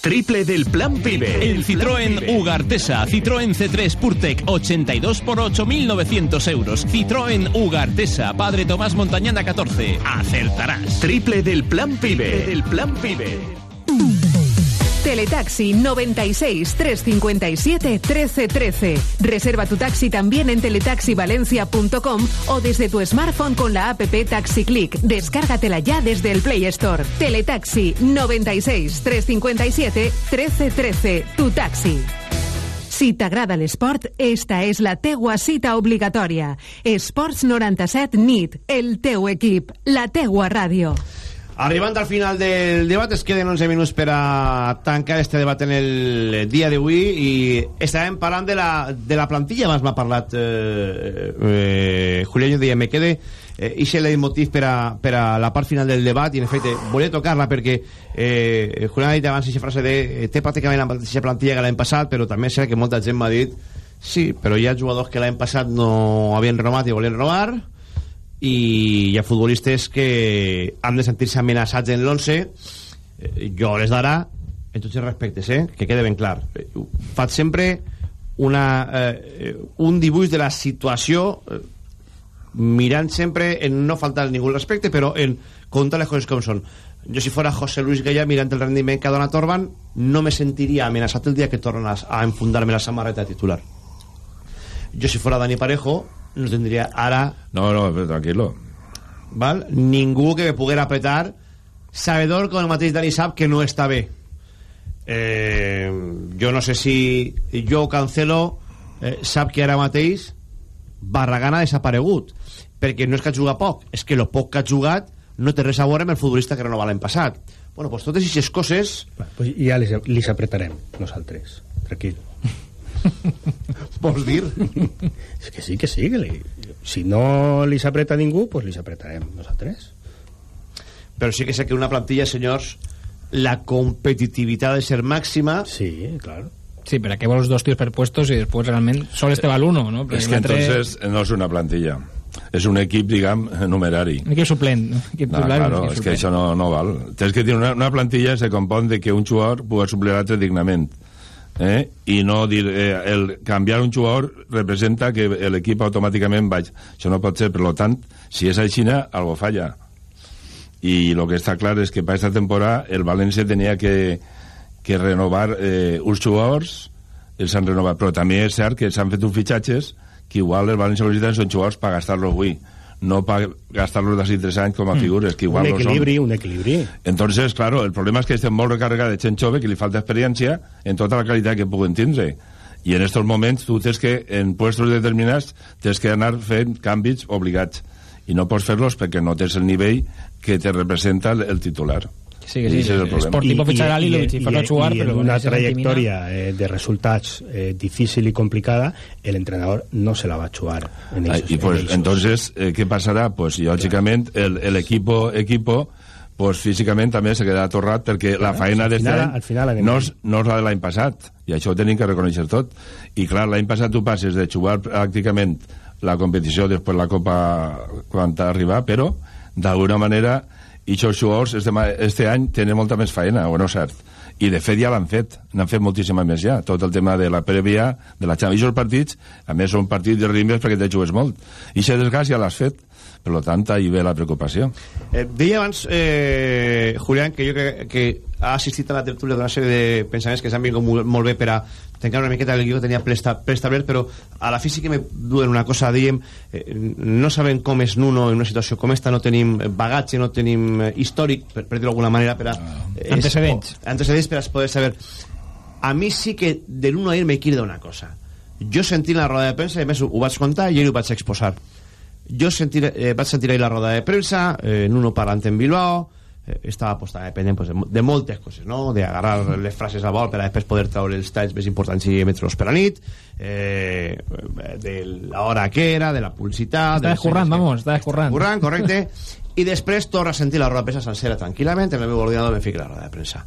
Triple del Plan Pibe. El Citroën Ugartesa, Citroën C3 Purtec 82 por 8.900 euros. Citroën Ugartesa, Padre Tomás Montañana 14. Acertarás. Triple del Plan Pibe. Del Plan Pibe. Teletaxi 96 357 1313. Reserva tu taxi también en teletaxivalencia.com o desde tu smartphone con la app Taxi Click. Descárgatela ya desde el Play Store. Teletaxi 96 357 1313. Tu taxi. Si t'agrada l'esport, esta és la teua cita obligatòria. Esports 97 NIT, el teu equip, la teua ràdio. Arribant al final del debat, es queden 11 minuts per a tancar este debat en el dia d'avui i estàvem parlant de la, de la plantilla, abans m'ha parlat eh, eh, Julián, jo deia, me quede eh, ixe leitmotiv per a, per a la part final del debat i en efecte volia tocar-la perquè eh, Julián ha dit abans aquesta frase de eh, té pràcticament la mateixa plantilla que l'any passat però també sé que molta gent m'ha dit sí, però hi ha jugadors que l'any passat no havien renovat i volien renovar i hi ha futbolistes que han de sentir-se amenaçats en l'11 eh, jo les d'ara en tots els respectes, eh? que quede ben clar Eh, faig sempre una, eh, un dibuix de la situació eh, mirant sempre en no faltar ningú respecte però en contar les coses com són jo si fora José Luis Gaya mirant el rendiment que ha donat Orban no me sentiria amenaçat el dia que tornen a, a enfundar-me la samarreta titular jo si fora Dani Parejo no tindria ara No, no, tranquilo. val? ningú que me poguera apretar sabedor com el mateix Dani sap que no està bé eh, jo no sé si jo Cancelo eh, sap que ara mateix Barragán ha desaparegut perquè no és que ha jugat poc és que el poc que ha jugat no té res a veure amb el futbolista que renova l'any passat bueno, pues totes aquestes coses Pues ja les, les apretarem, nosaltres. Tranquil. Vols dir? És que sí, que sí. Que li... Si no li apreta ningú, pues li apretarem nosaltres. però sí que sé que una plantilla, senyors la competitivitat ha de ser màxima sí, claro Sí, pero ¿a qué vols dos tíos per puestos y después realmente solo este va el uno, ¿no? Es que entonces no es una plantilla. És un equip, diguem, numerari. Un equip suplent. Un equip No, un claro, equip és que suplent. això no, no val. Tens que tenir una, una plantilla se compon de que un jugador pugui suplir l'altre dignament. Eh? I no dir... Eh, el canviar un jugador representa que l'equip automàticament vaig. Això no pot ser, per tant, si és així, algo falla. I lo que està clar és que per aquesta temporada el València tenia que, que renovar eh, uns jugadors, els han renovat, però també és cert que s'han fet uns fitxatges que igual el València necessita són jugadors per gastar-los avui. No para gastarlos d'ací tres anys com a Mm. figures, que igual un no equilibri, un equilibri. Entonces, claro, el problema es que estem molt recarregats de gent jove que li falta experiència en tota la qualitat que puguen tindre. I en estos moments tu tens que, en puestos determinats, tens que anar fent canvis obligats. I no pots fer-los perquè no tens el nivell que te representa el titular. Sí, sí, I ese és fitxar a Lilovic i fer-lo jugar, i en però una ese Santimina- trayectoria eh, de resultats eh, difícil y complicada, el entrenador no se la va a jugar. En esos- y pues en esos- entonces, eh, ¿qué pasará? Pues lógicamente el, el equipo equipo pues físicament també se quedarà torrat perquè la faena al d'este any al final no, és, no és la de l'any passat i això ho tenim que reconèixer tot. I clar, l'any passat tu passes de jugar pràcticament la competició després la Copa quan t'arriba però d'alguna manera i aquests jugadors este, este any tenen molta més faena, o no cert? I de fet ja l'han fet, n'han fet moltíssima més ja. Tot el tema de la prèvia de la Champions i els partits, a més són partits de ritmes perquè te jugues molt. I aquest desgast ja l'has fet. Per tant ahí ve la preocupació. Eh, deia abans, eh, Julián, que jo crec que ha assistit a la tertúlia d'una sèrie de pensaments que s'han vingut molt, molt bé per a tancar una miqueta el guió que tenia preestablert, però a la física me duen una cosa, diem, eh, no sabem com és Nuno en una situació com esta, no tenim bagatge, no tenim eh, històric, per, per dir-ho d'alguna manera, per a... eh, Antecedents. es- antecedents per a poder saber. A mi sí que de Nuno ahir me crida una cosa. Jo sentint la roda de premsa, i més ho, ho vaig contar i ahir ho vaig exposar. Jo sentir, eh, vaig sentir ahir la roda de premsa, eh, Nuno parlant en Bilbao, eh, estava pues, dependent pues, de, mo- de moltes coses, no? d'agarrar les frases a vol per a després poder treure els talls més importants i emetre-los per la nit, eh, de l'hora que era, de la publicitat... Està de escurrant, vamos, està escurrant. Currant, correcte. I després torna a sentir la roda de premsa sencera tranquil·lament, en el meu ordinador me fico la roda de premsa.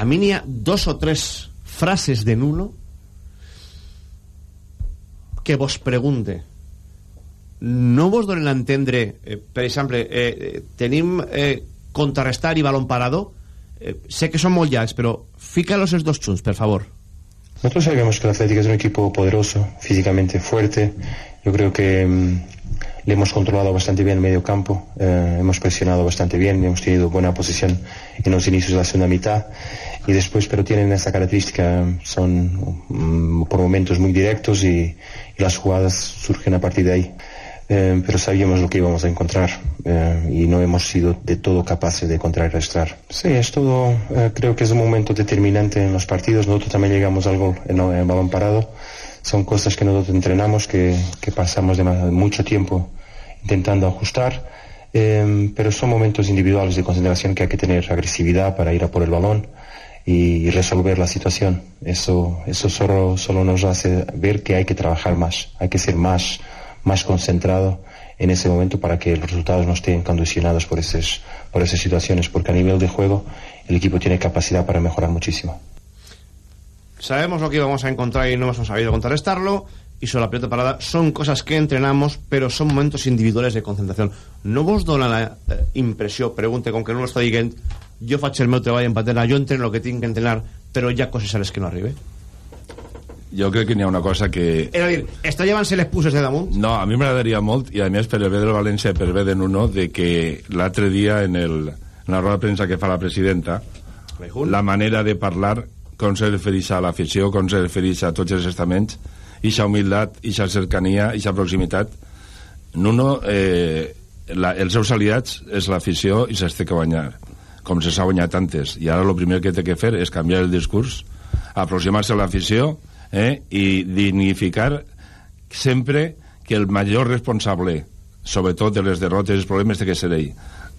A mi n'hi ha dos o tres frases de Nuno que vos pregunte no vos donen a entendre eh, per exemple, eh, eh, tenim eh, contrarrestar i balón parado eh, sé que són molt llargs però fica-los els dos junts, per favor Nosotros sabemos que el Atlético es un equipo poderoso, físicamente fuerte. Yo creo que mm, le hemos controlado bastante bien el medio campo, eh, hemos presionado bastante bien, hemos tenido buena posición en los inicios de la segunda mitad y después, pero tienen esta característica, son mm, por momentos muy directos y las jugadas surgen a partir de ahí. Eh, pero sabíamos lo que íbamos a encontrar eh, y no hemos sido de todo capaces de contrarrestar. Sí, es todo, eh, creo que es un momento determinante en los partidos. Nosotros también llegamos al gol en, en balón parado. Son cosas que nosotros entrenamos, que, pasamos mucho tiempo intentando ajustar. Eh, pero son momentos individuales de concentración que hay que tener agresividad para ir a por el balón y resolver la situación. Eso, eso solo, solo nos hace ver que hay que trabajar más, hay que ser más, más concentrado en ese momento para que los resultados no estén condicionados por esas, por esas situaciones, porque a nivel de juego el equipo tiene capacidad para mejorar muchísimo. sabemos lo que íbamos a encontrar y no hemos sabido contrarrestarlo y sobre la pelota parada son cosas que entrenamos pero son momentos individuales de concentración no vos dona la eh, impressió pregunte com que no està dient jo faig el meu treball en patena jo entreno el que tinc que entrenar però hi ha coses que no arribe jo crec que n'hi ha una cosa que és a dir, està llevant-se les puces de damunt No, a mi m'agradaria molt, i a més per el bé del València, per el bé de Nuno, de que l'altre dia en, el, en la roda de premsa que fa la presidenta, la manera de parlar, com se refereix a l'afició, com se refereix a tots els estaments, i aquesta humilitat, i aquesta cercania, i aquesta proximitat. Nuno, eh, la, els seus aliats és l'afició i s'ha de guanyar, com se s'ha guanyat antes. I ara el primer que té que fer és canviar el discurs, aproximar-se a l'afició eh, i dignificar sempre que el major responsable sobretot de les derrotes i els problemes té que ser ell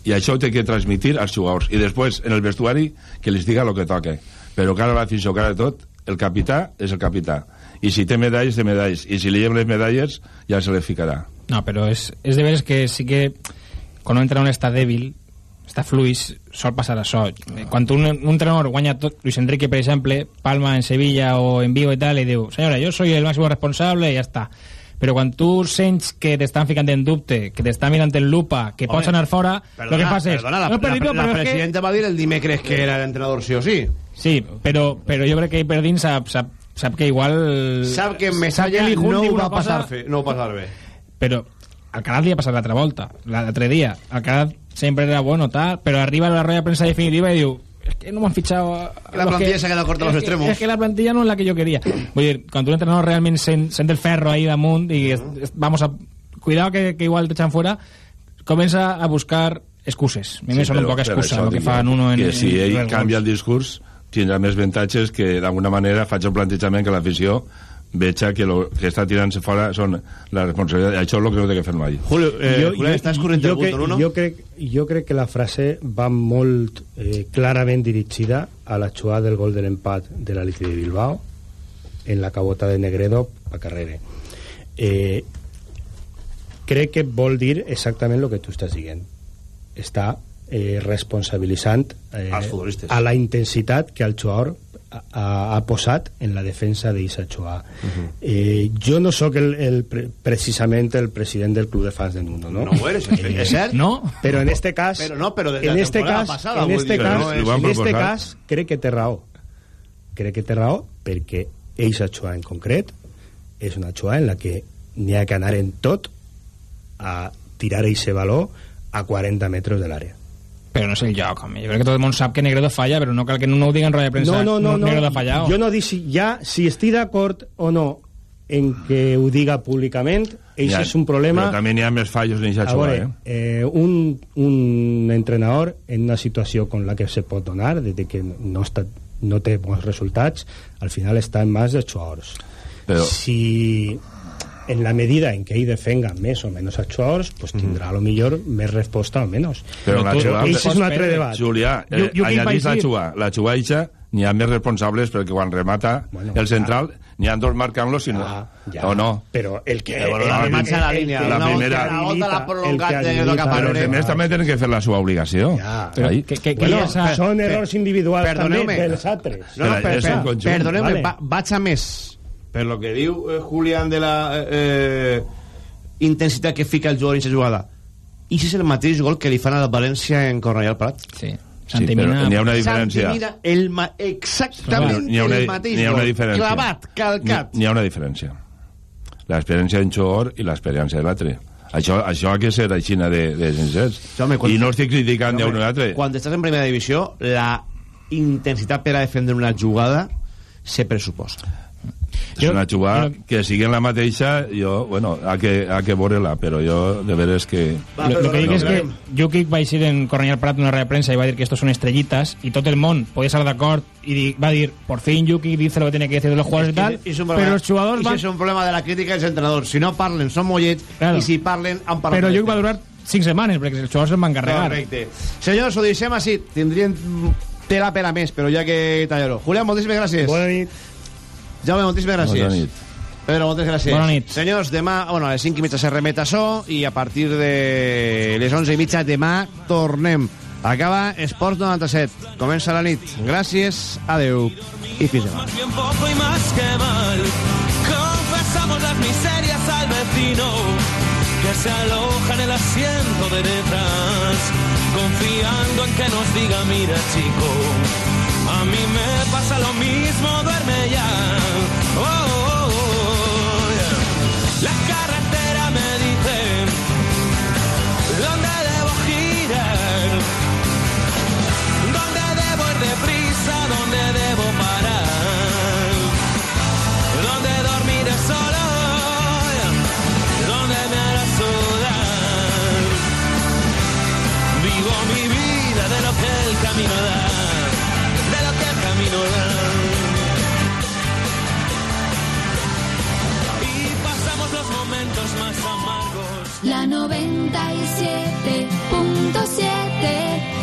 i això ho té que transmitir als jugadors. I després en el vestuari que les diga el que toca però cara a l'afició, cara a tot el capità és el capità. I si té medalles, té medalles. I si li lleven les medalles ja se les ficarà. No, pero es, es de veres que sí que quan un entrenador està dèbil, està fluix, sol passar això. Eh, Quan un, un entrenador guanya tot, Luis Enrique, per exemple, Palma en Sevilla o en Vigo i tal, i diu, senyora, jo soy el máximo responsable i ja està. Però quan tu sents que t'estan ficant en dubte, que t'estan mirant en lupa, que Home, pots anar fora, el que passa és... perdona, la, "No perdit, la, la, però és que-" presidenta va dir el dimecres que era l'entrenador sí o sí Sí, però, però jo crec que per dins sap, sap, sap que igual... sap que Mestalla no ho va una cosa- passar, fe, no ho va passar bé però Alcaraz li ha passat l'altra volta, l'altre dia. Alcaraz sempre era bueno, tal, però arriba a la roda de premsa definitiva i diu es que no m'han fitxado... a- a La plantilla que- se ha quedado corta a los que- extremos. Es que la plantilla no es la que yo quería. Vull dir, quan un entrenador realment sent, sent el ferro ahí damunt i es, es, vamos a cuidado que, que igual te echan fuera, comença a buscar excuses. A mi me sona un poc per excusa el que fan uno en... que si en- ell en- canvia el discurs tindrà més avantatges que d'alguna manera faig el plantejament que l'afició veja que lo que està tirant-se fora són la responsabilitat això és el que no té que fer mai Julio, jo, jo, que, jo, crec, jo crec que la frase va molt eh, clarament dirigida a la jugada del gol de l'empat de l'Atleti de Bilbao en la cabota de Negredo a carrera eh, crec que vol dir exactament el que tu estàs dient. Està eh, responsabilitzant eh, a la intensitat que el jugador ha, ha, posat en la defensa d'Issa Chua. eh, jo no sóc el, el, pre- precisament el president del club de fans de Nuno, ¿no? No ho eres, és cert. No? Pero en este cas, Pero no, desde en este cas, pasada, en este dir, cas, no és- en este cas, crec que té raó. Crec que té raó perquè eixa jugada en concret és una jugada en la que n'hi ha que anar en tot a tirar eixe valor a 40 metres de l'àrea. Però no és el lloc, home. Jo crec que tot el món sap que Negredo falla, però no cal que no ho digui en roda de premsa. No, no, no, no. Negredo ha fallat. Jo no dic si, ja, si estic d'acord o no en que ho diga públicament, això Ja, és un problema... però també n'hi ha més fallos en aquesta A veure, jugada eh? eh, un, un entrenador en una situació con la que se pot donar, de que no, està, no té bons resultats, al final està en mans dels jugadors. Però- Si en la medida en que ell defenga més o menys els jugadors, pues tindrà a lo millor més resposta o menys. però la jugada és un altre debat. Julià, eh, Jo- jo que añadís la jugada la jugada eixa n'hi ha més responsables perquè quan remata el central n'hi ha dos marcant-lo si no, ja. o no Però el que... Però el- la el- el- la el- línia, la que primera. La volta l'ha prolongat el que Negredo habilita- cap a però els altres també tenen que fer la seva obligació Però Ahí. que, que, que Bueno, ja s'ha- són errors individuals també dels altres. No, no, per, per, perdoneu-me, Vale. va, vaig a més. Per lo que diu eh, Julián de la eh, eh, intensitat que fica el jugador en aquesta jugada. I si és el mateix gol que li fan al València en Cornellà al Prat? Sí. Sí, però n'hi ha una diferència. El ma exactament N'hi ha una, el mateix ha una gol. diferència. Clavat, calcat. N'hi- ha una diferència. L'experiència d'un jugador i l'experiència de l'altre. Això, això ha de ser aixina de, de sincers. Home, quan- I no estic criticant ni a un Home, o l'altre. Quan estàs en primera divisió, la intensitat per a defendre una jugada se pressuposa. És una jugada que sigui en la mateixa, jo, bueno, ha que, ha que veure-la, però jo, de veres que... Lo, lo que dic és que Jukic va eixir en Cornellà Prat una rueda de prensa i va dir que estos son estrellitas y todo el món podia estar d'acord i di- va dir, por fin Jukic dice lo que tiene que decir de los jugadores y tal, És un pero problema- los jugadors i van... és un problema de la crítica dels entrenadors. Si no parlen, són mollets, Claro. i si parlen, han parlat. Però Jukic va durar 5 setmanes perquè els jugadors se'n van carregar. Correcte. Senyors, ho deixem així. Tindrien tela per a més, però ja que tallar-ho. Julián, moltíssimes gràcies. Bona nit. Jaume, moltíssimes gràcies. Bona nit. Pedro, moltes gràcies. Bona nit. Senyors, demà, bueno, a les 5 i mitja se remet això i a partir de les 11 i mitja demà tornem. Acaba Esports 97. Comença la nit. Gràcies, adeu i fins demà. Confesamos las miserias al vecino que se aloja en el asiento de detrás, confiando en que nos diga, mira chico, a mí me pasa lo mismo, duerme ya. Oh, oh, oh, yeah. La carretera me dice dónde debo girar, dónde debo ir deprisa, dónde debo parar, dónde dormiré solo, dónde me hará sudar. Vivo mi vida de lo que el camino da, 97.7 Radio